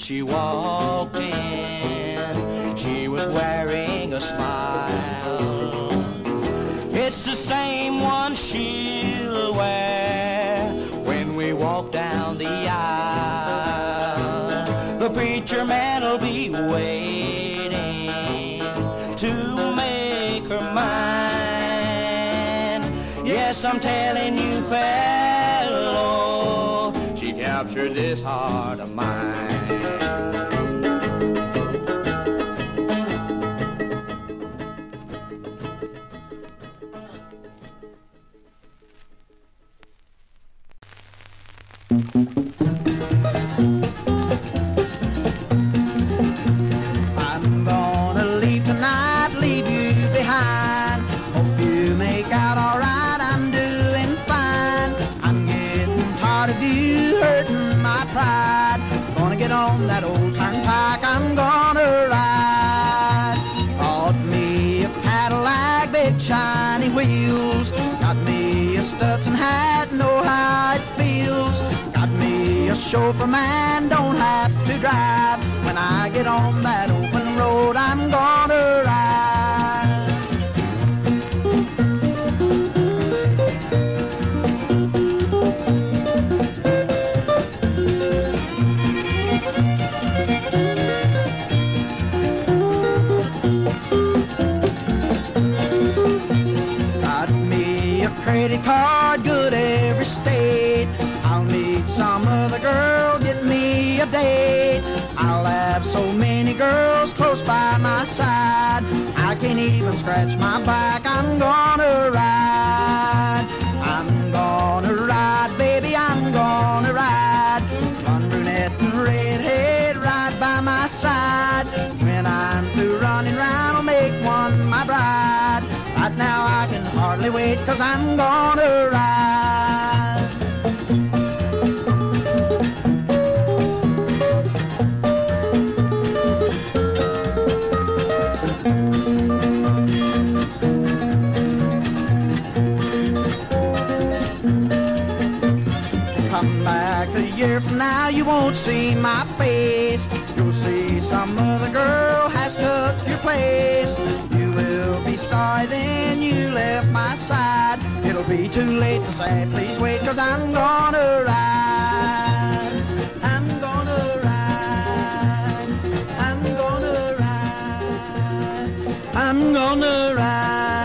she walked in, she was wearing a smile. It's the same one she'll wear when we walk down the aisle. The preacher man'll be waiting to make her mine. Yes, I'm telling you, fellow, she captured this heart of mine. Chauffeur man, don't have to drive. When I get on that open road, I'm gonna ride. Got me a credit card, scratch my back. I'm gonna ride. I'm gonna ride, baby. I'm gonna ride. Blonde brunette and redhead right by my side. When I'm through running round, I'll make one my bride. Right now I can hardly wait, cause I'm gonna ride. You won't see my face. You'll see some other girl has took your place. You will be sorry then you left my side. It'll be too late to say, please wait, cause I'm gonna ride. I'm gonna ride. I'm gonna ride. I'm gonna ride.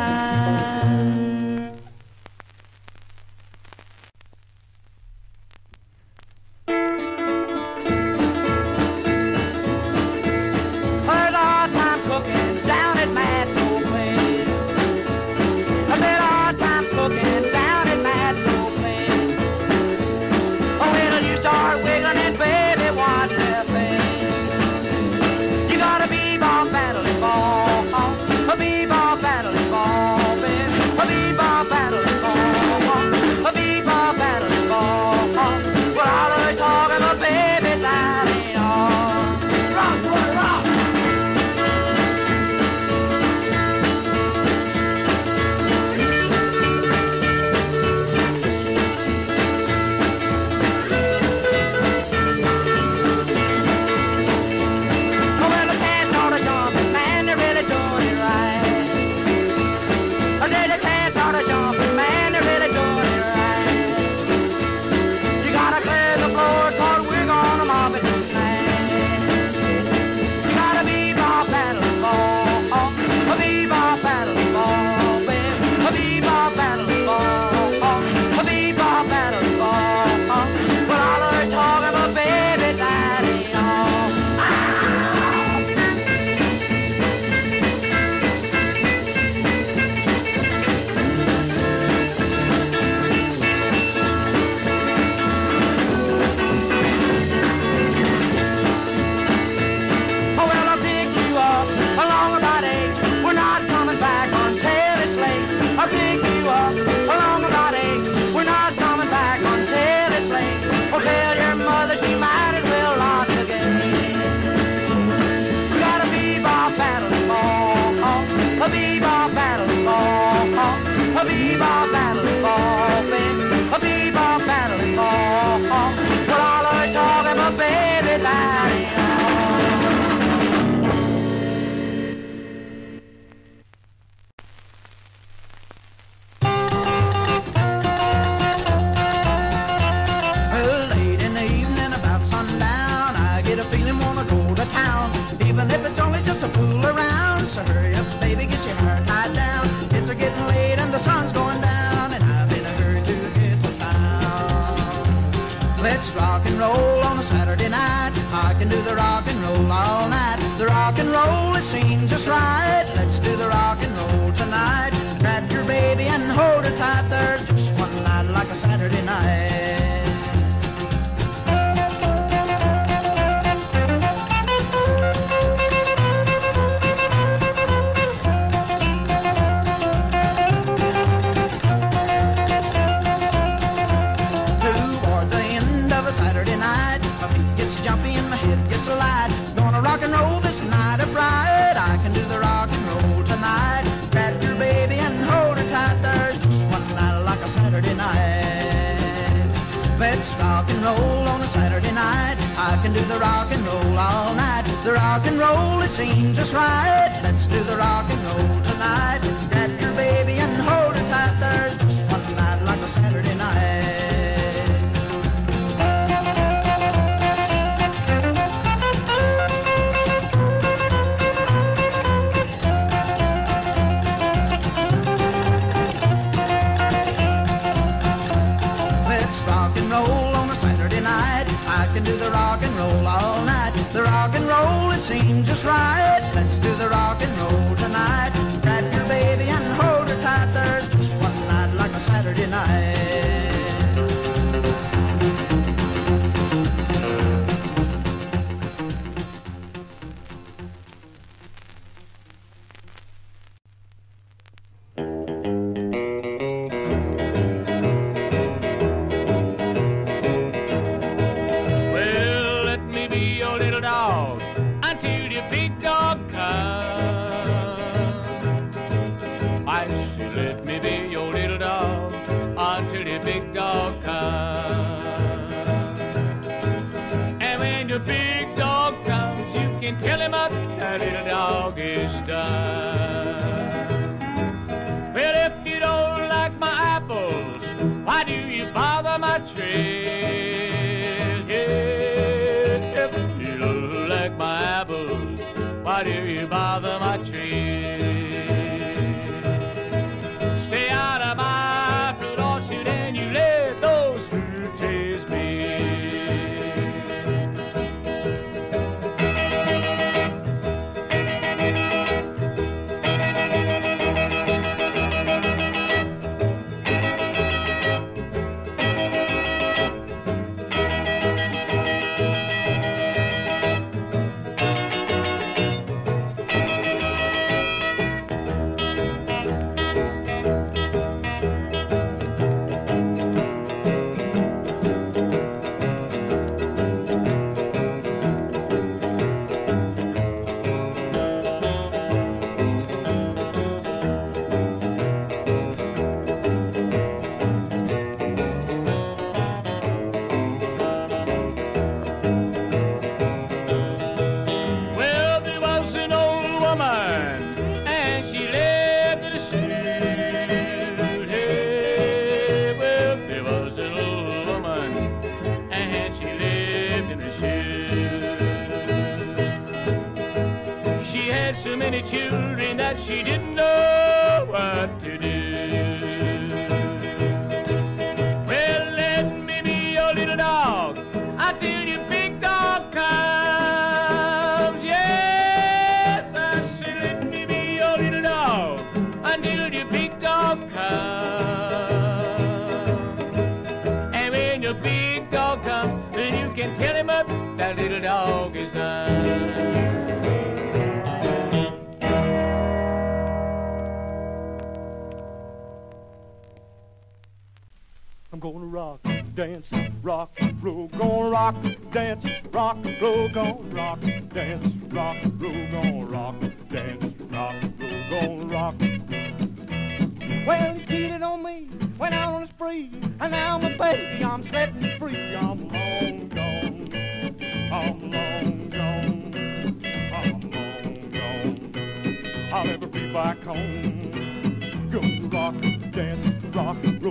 a bebop battling ball, a bebop battling ball, a bebop battling ball. Well, all are talking baby. Well, late in the evening, about sundown, I get a feeling wanna go to town, even if it's only just a fool around. So hurry up, baby the sun's going down and I'm in a hurry to get to town. Let's rock and roll on a Saturday night. I can do the rock and roll all night. The rock and roll, it seems just right. Let's do the rock and roll tonight. Grab your baby and hold her tight. There's just one night like a Saturday night. and roll all night. The rock and roll, it seems just right. Let's do the rock and roll tonight. Grab your baby and hold. try. Yeah, if you like my apples, why do you bother my tree?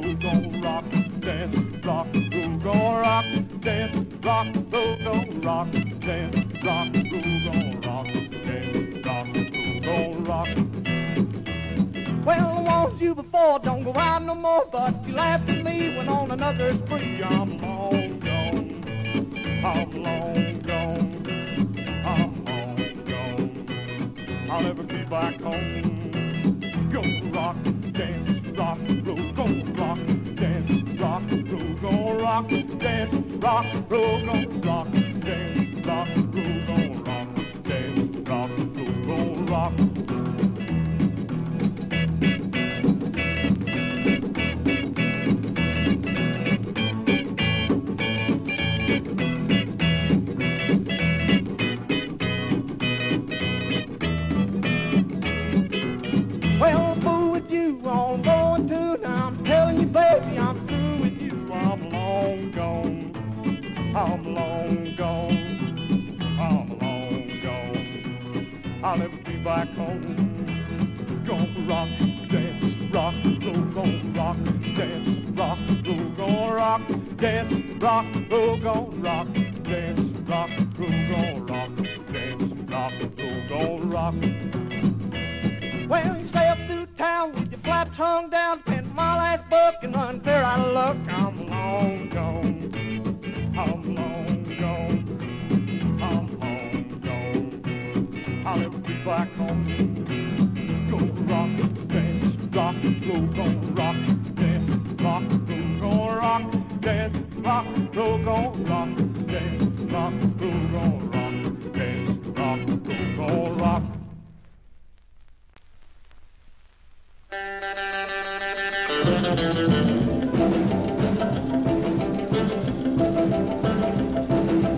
roll, rock, dance, rock, roll, rock, dance, rock, roll, rock, dance, rock, roll, rock, dance, rock, roll, rock. Well, I wanted you before, don't go out no more, but you laughed at me when on another spree I'm long gone, I'm long gone, I'm long gone. I'll never be back home. Go rock dance, rock, roll, go rock, dance, rock, roll, go rock, dance, rock, roll, go rock, dance, rock, roll, go rock, dance, rock, roll, go rock. Long gone, I'm long gone. I'll never be back home. Gonna rock, dance, rock, roll, gonna rock, dance, rock, roll, gonna rock, dance, rock, roll, gonna rock, dance, rock, roll, gonna rock, dance, rock, roll, gonna rock. Well, you sail through town with your flap tongue down, pin my last book and run clear out of luck. I'm long gone. I'm long gone. I'm long gone. I'll be back home. Go rock, dance, rock, roll, go rock, dance, rock, roll, go rock, dance, rock, roll, go rock, dance, rock, roll, go rock, go rock.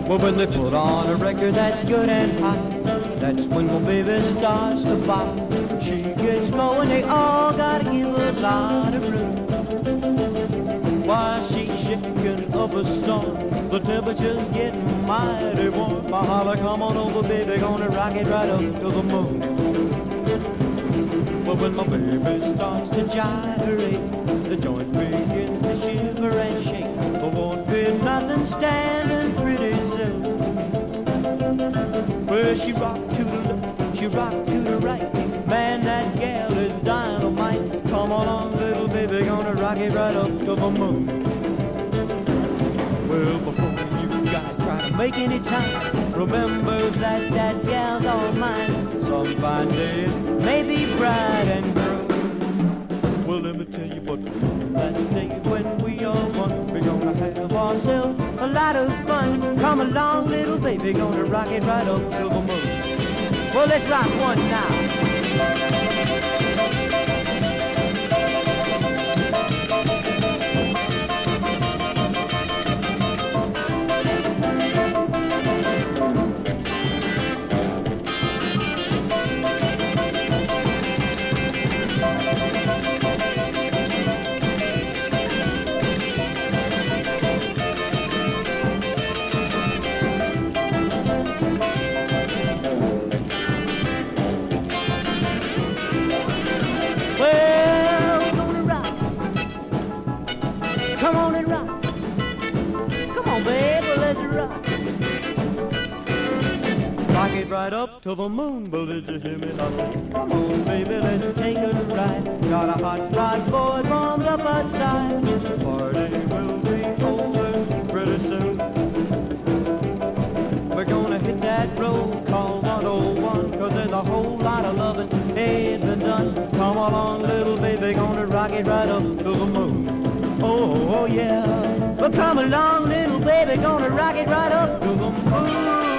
Well, when they put on a record that's good and hot, that's when my baby starts to pop. She gets going, they all gotta give a lot of room. While she's shaking up a storm, the temperature's getting mighty warm. Holler, come on over, baby, gonna rock it right up to the moon. Well, when my baby starts to gyrate, the joint begins to shiver and shake. There won't be nothing standing pretty soon. Well, she rocked to the left, she rocked to the right. Man, that gal is dynamite. Come along, little baby, gonna rock it right up to the moon. Well, before you guys try to make any time, remember that that gal's all mine. Some fine day, it may be bright and blue. Well, let me tell you what that day when we all won, we're gonna have ourselves a lot of fun. Come along, little baby, gonna rock it right up to the moon. Well, let's rock one now. Right up to the moon, but did you hear me say? Come on, baby, let's take a ride. Got a hot rod boy warmed up outside. The party will be over pretty soon. We're gonna hit that road called 101, cause there's a whole lot of loving ain't been done. Come along, little baby, gonna rock it right up to the moon. Oh, oh, oh yeah. Well, come along, little baby, gonna rock it right up to the moon.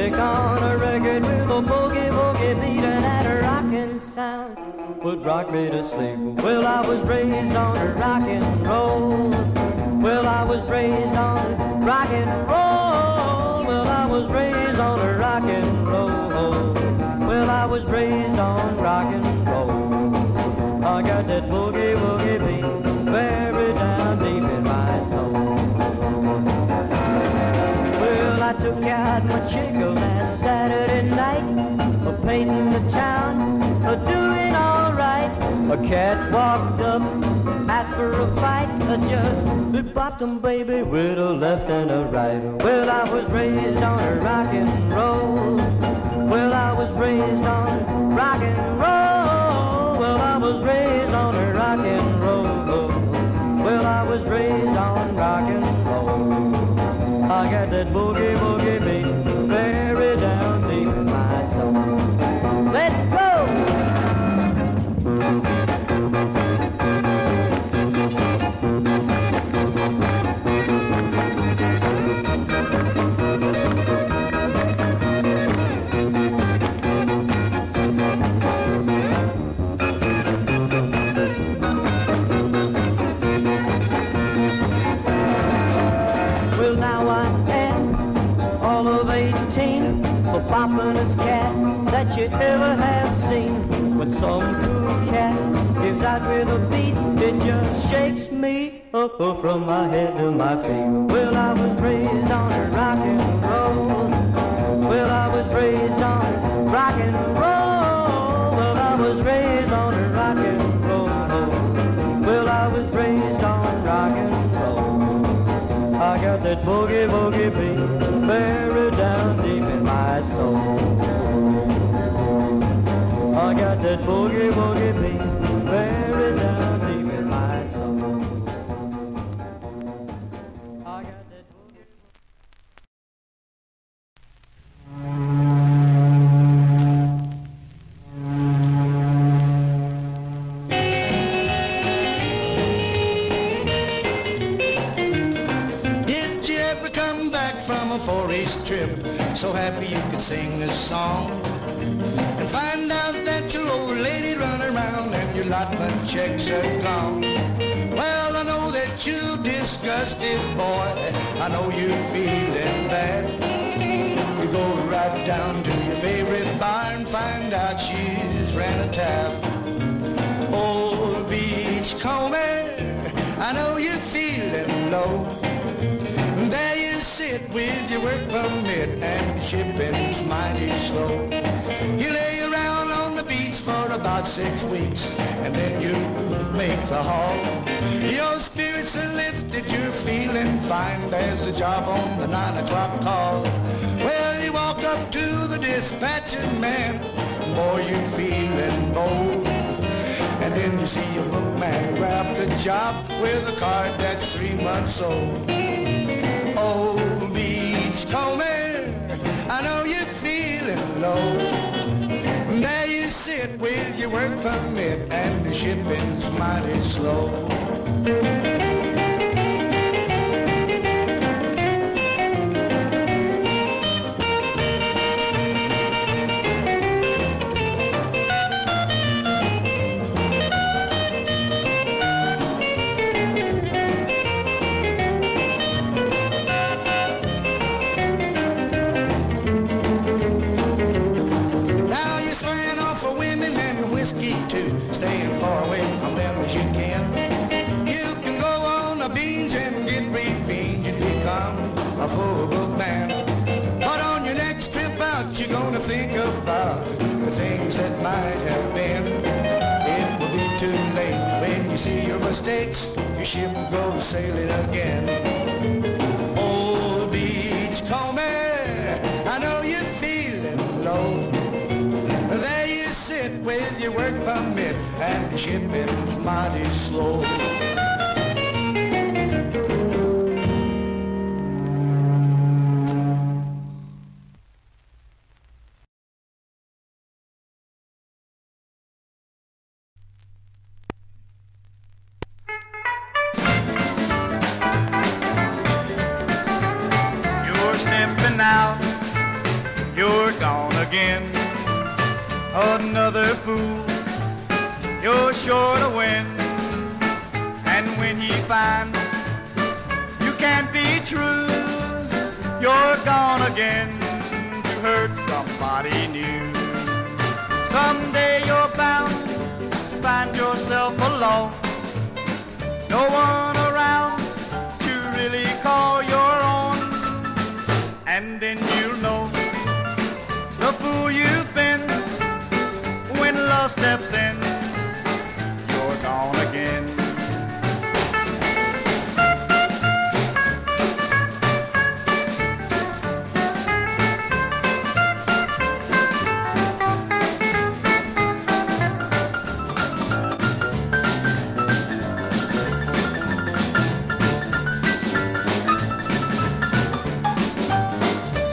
Stick on a record with a boogie boogie beat and had a rockin' sound would rock me to sleep. Well, I was raised on a rock and roll. Well, I was raised on rock and roll. Well, I was raised on a rock and roll. Well, I was raised on rock and roll. I got that boogie woogie beat I took out my chick last Saturday night, a painting the town, a doing all right. A cat walked up, asked for a fight, I just bopped him, baby, with a left and a right. Well, I was raised on a rock and roll. Well, I was raised on rock and roll. Well, I was raised on a rock and roll. Well, I was raised on rock and roll. That boogie boogie up from my head to my feet. Well, I was raised on a rock and roll. Well, I was raised on a rock and roll. Well, I was raised on a rock and roll. Well, I was raised on rock and roll. I got that boogie boogie beat buried down deep in my soul. I got that boogie boogie beat six weeks and then you make the haul. Your spirits are lifted, you're feeling fine. There's a job on the nine o'clock call. Well, you walk up to the dispatching man. Boy, you're feeling bold. And then you see a bookman grab the job with a card that's three months old. Old beachcomber, I know you're feeling low. With your work permit and the shipping's mighty slow. Go sailing again. Old beachcomber, I know you're feeling low. There you sit with your work permit and the mighty slow.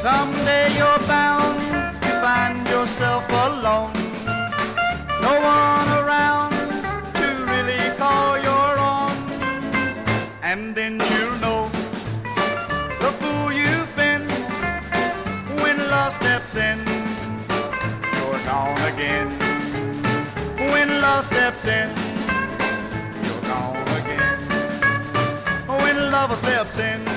Someday you're bound to find yourself alone. No one around to really call your own. And then you'll know the fool you've been when love steps in. You're gone again. When love steps in, you're gone again. When love steps in.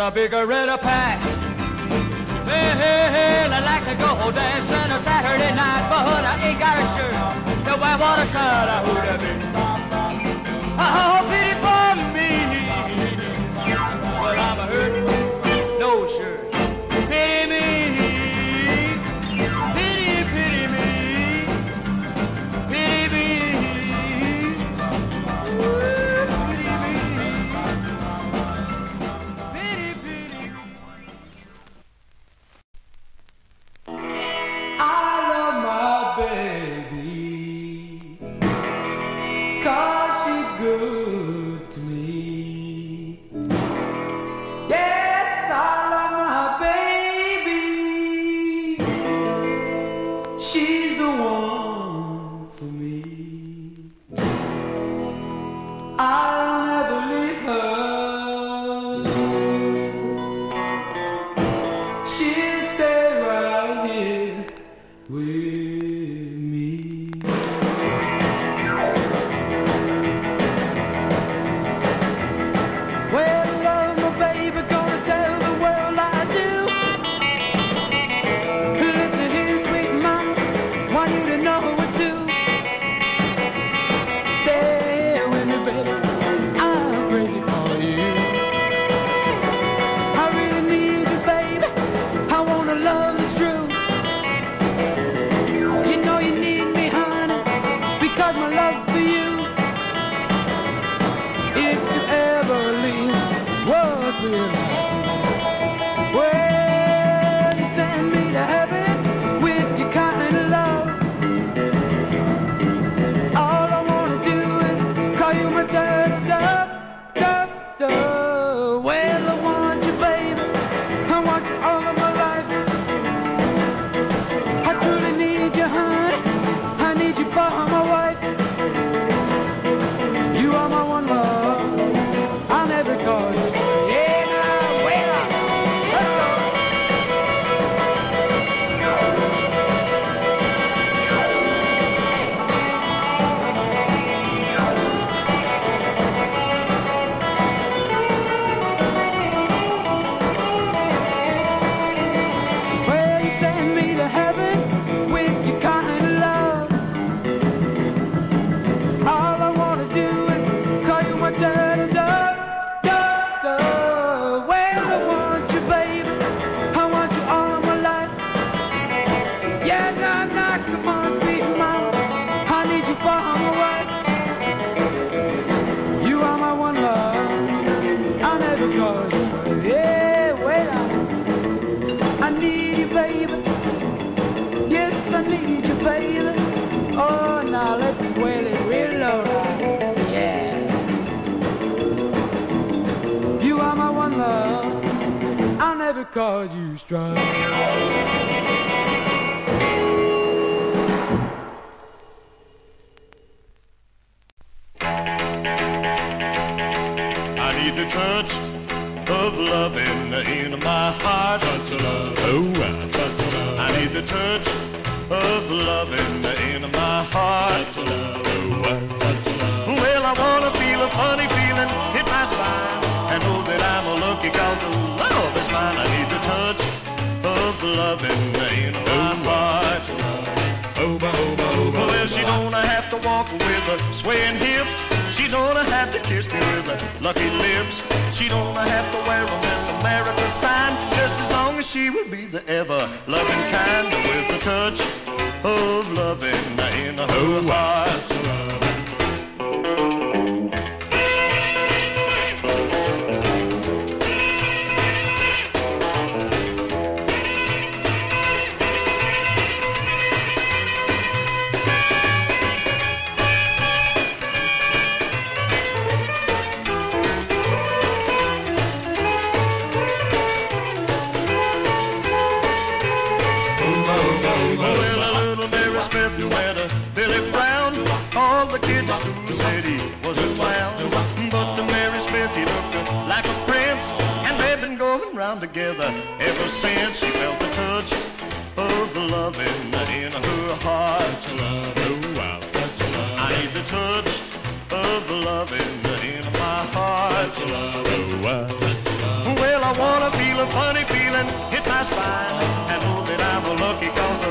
a cigarette a pack. Well, I like to go dancing on a Saturday night, but I ain't got a shirt. So I want a shirt. I hope it is. I hope it is. You. I need the touch of love in, in my heart. Touch of love. Oh, touch of love. I need the touch of love in, my heart. Touch of love. Oh, touch of love. Well, I wanna feel a funny feeling hit my spine and know that I'm a lucky cause love in, in oh, my heart. Oba, oba, oba, well, she's gonna have to walk with her swaying hips. She's gonna have to kiss me with her lucky lips. She's gonna have to wear a Miss America sign just as long as she will be the ever loving kind with the touch of loving in her oh, heart. Well, loving in her heart. I need the touch of loving in my heart. Well, I wanna feel a funny feeling hit my spine and know that I'm a lucky cause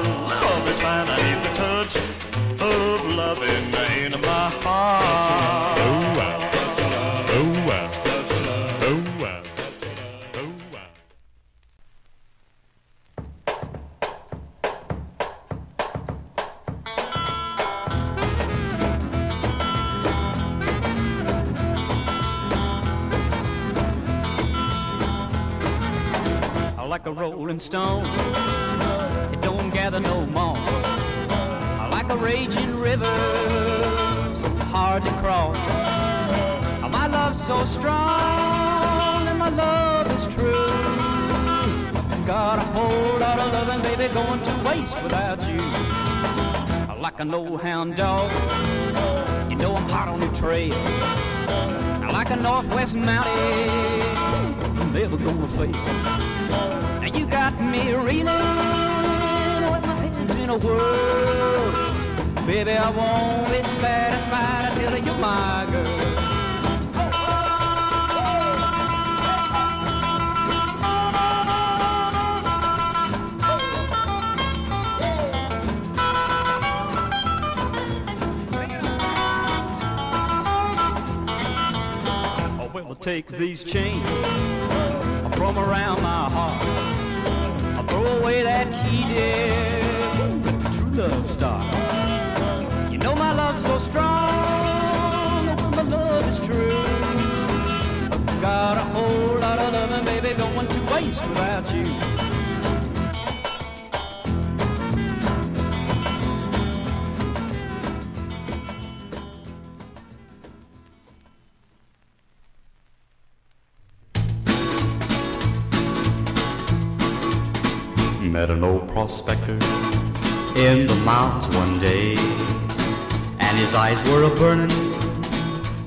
love is mine. I need the touch of loving in my heart. A rolling stone. It don't gather no moss. I like a raging river, so hard to cross. Oh, my love's so strong, and my love is true. Got a whole lot of loving, baby, going to waste without you. Like an old hound dog, you know I'm hot on the trail. Like a northwest mountain, I'm never gonna fail. Me reeling with my hands in a whirl. Baby, I won't be satisfied until you're my girl. Well, take these chains from around my heart. Throw away that he did. let the true love start. You know my love's so strong, my love is true. Got a whole lot of loving, baby, going to waste without you. Prospector in the mountains one day, and his eyes were a burning,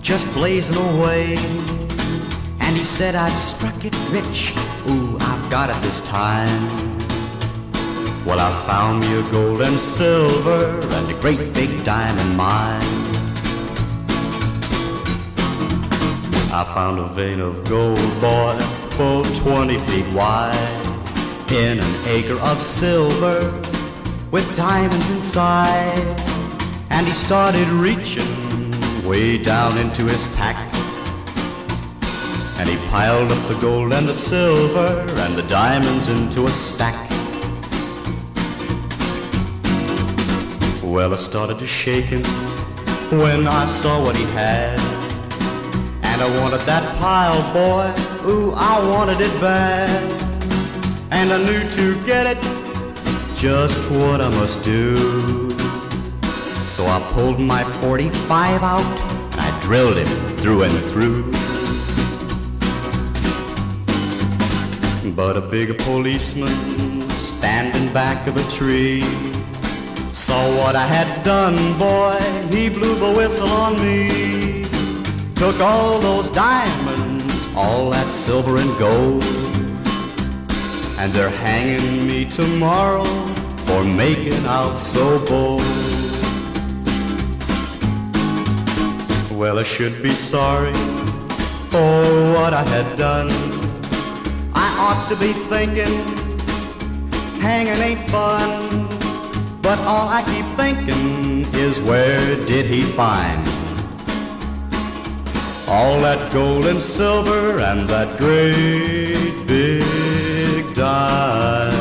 just blazing away. And he said, I've struck it rich, ooh, I've got it this time. Well, I found me a gold and silver and a great big diamond mine. I found a vein of gold, boy, full 20 feet wide in an acre of silver with diamonds inside. And he started reaching way down into his pack. And he piled up the gold and the silver and the diamonds into a stack. Well, I started to shake shaking when I saw what he had. And I wanted that pile, boy. Ooh, I wanted it bad and I knew to get it just what I must do. So I pulled my 45 out and I drilled him through and through. But a big policeman standing back of a tree saw what I had done, boy. He blew the whistle on me. Took all those diamonds, all that silver and gold and they're hanging me tomorrow for making out so bold. Well, I should be sorry for what I had done. I ought to be thinking hanging ain't fun, but all I keep thinking is where did he find all that gold and silver and that great big diamond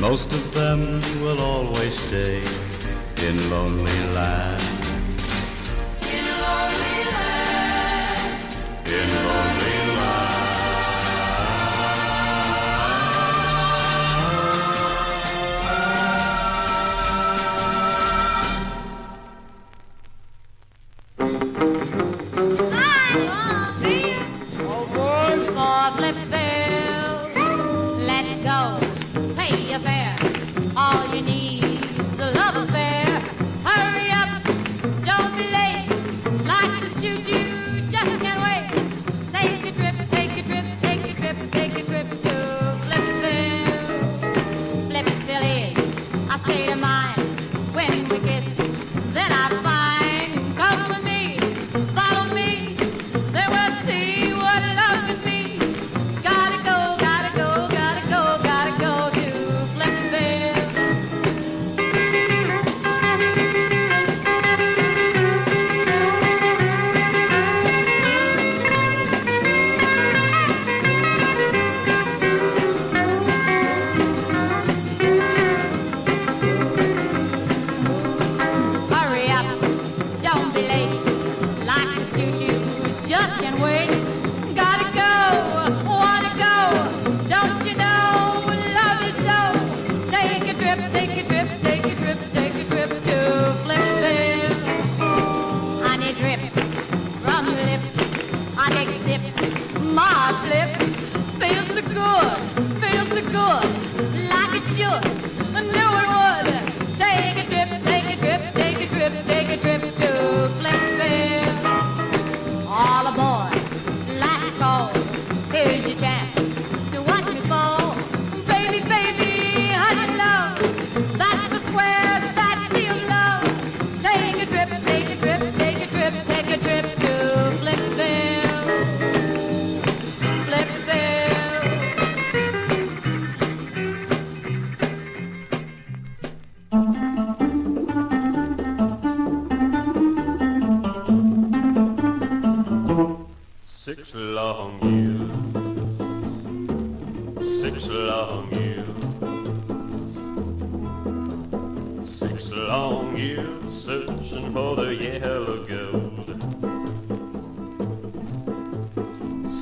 most of them will always stay in Lonely Land. six long years, six long years searching for the yellow gold.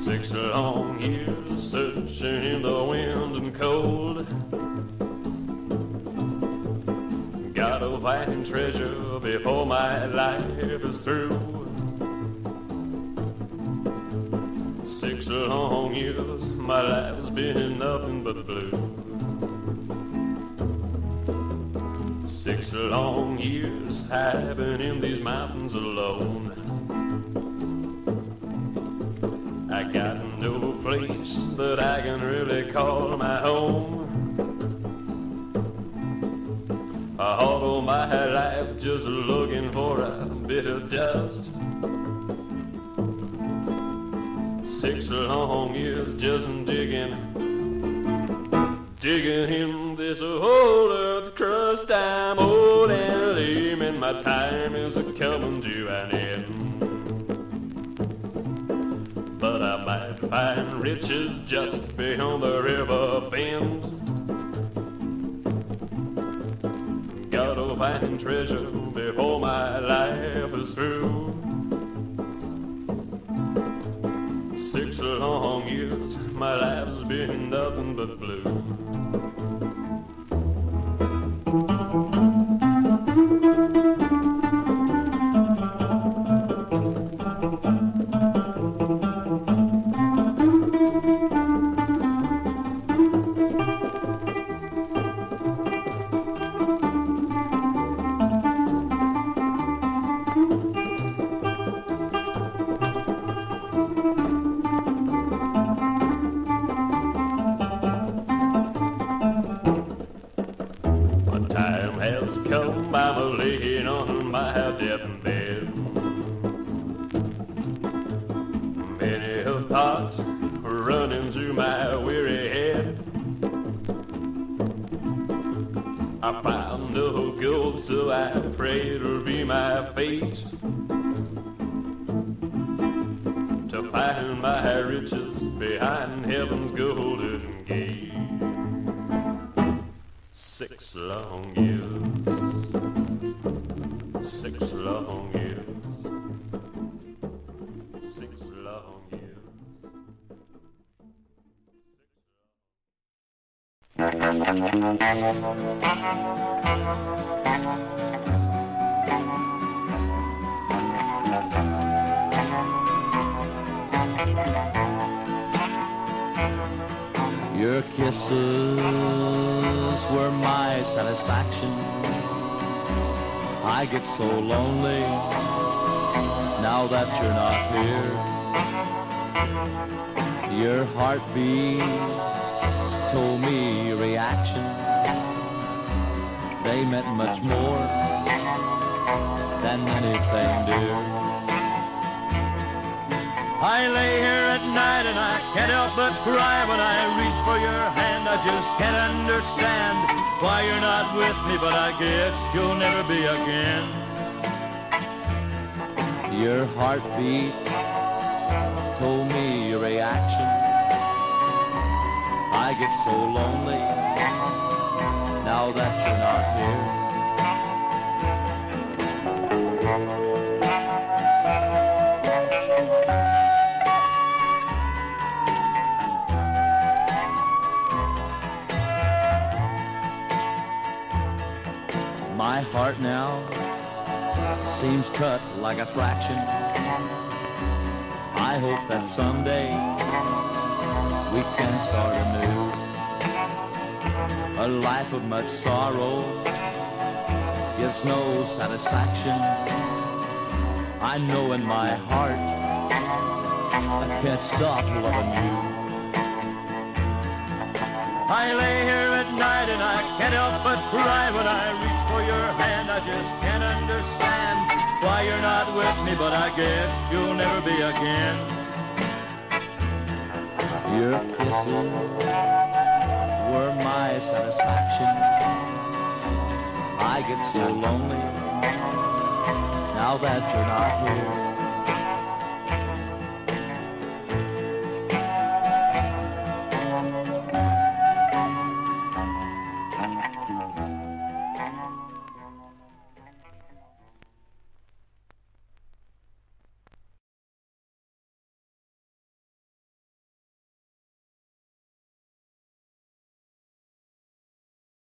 Six long years searching in the wind and cold. Got a fighting treasure before my life is through. Six long years my life's been nothing but blue. Six long years hiding in these mountains alone. I got no place that I can really call my home. I all my life just looking for a bit of dust. long years just digging, digging in this hole of crust. I'm old and lame, and my time is coming to an end. But I might find riches just nothing but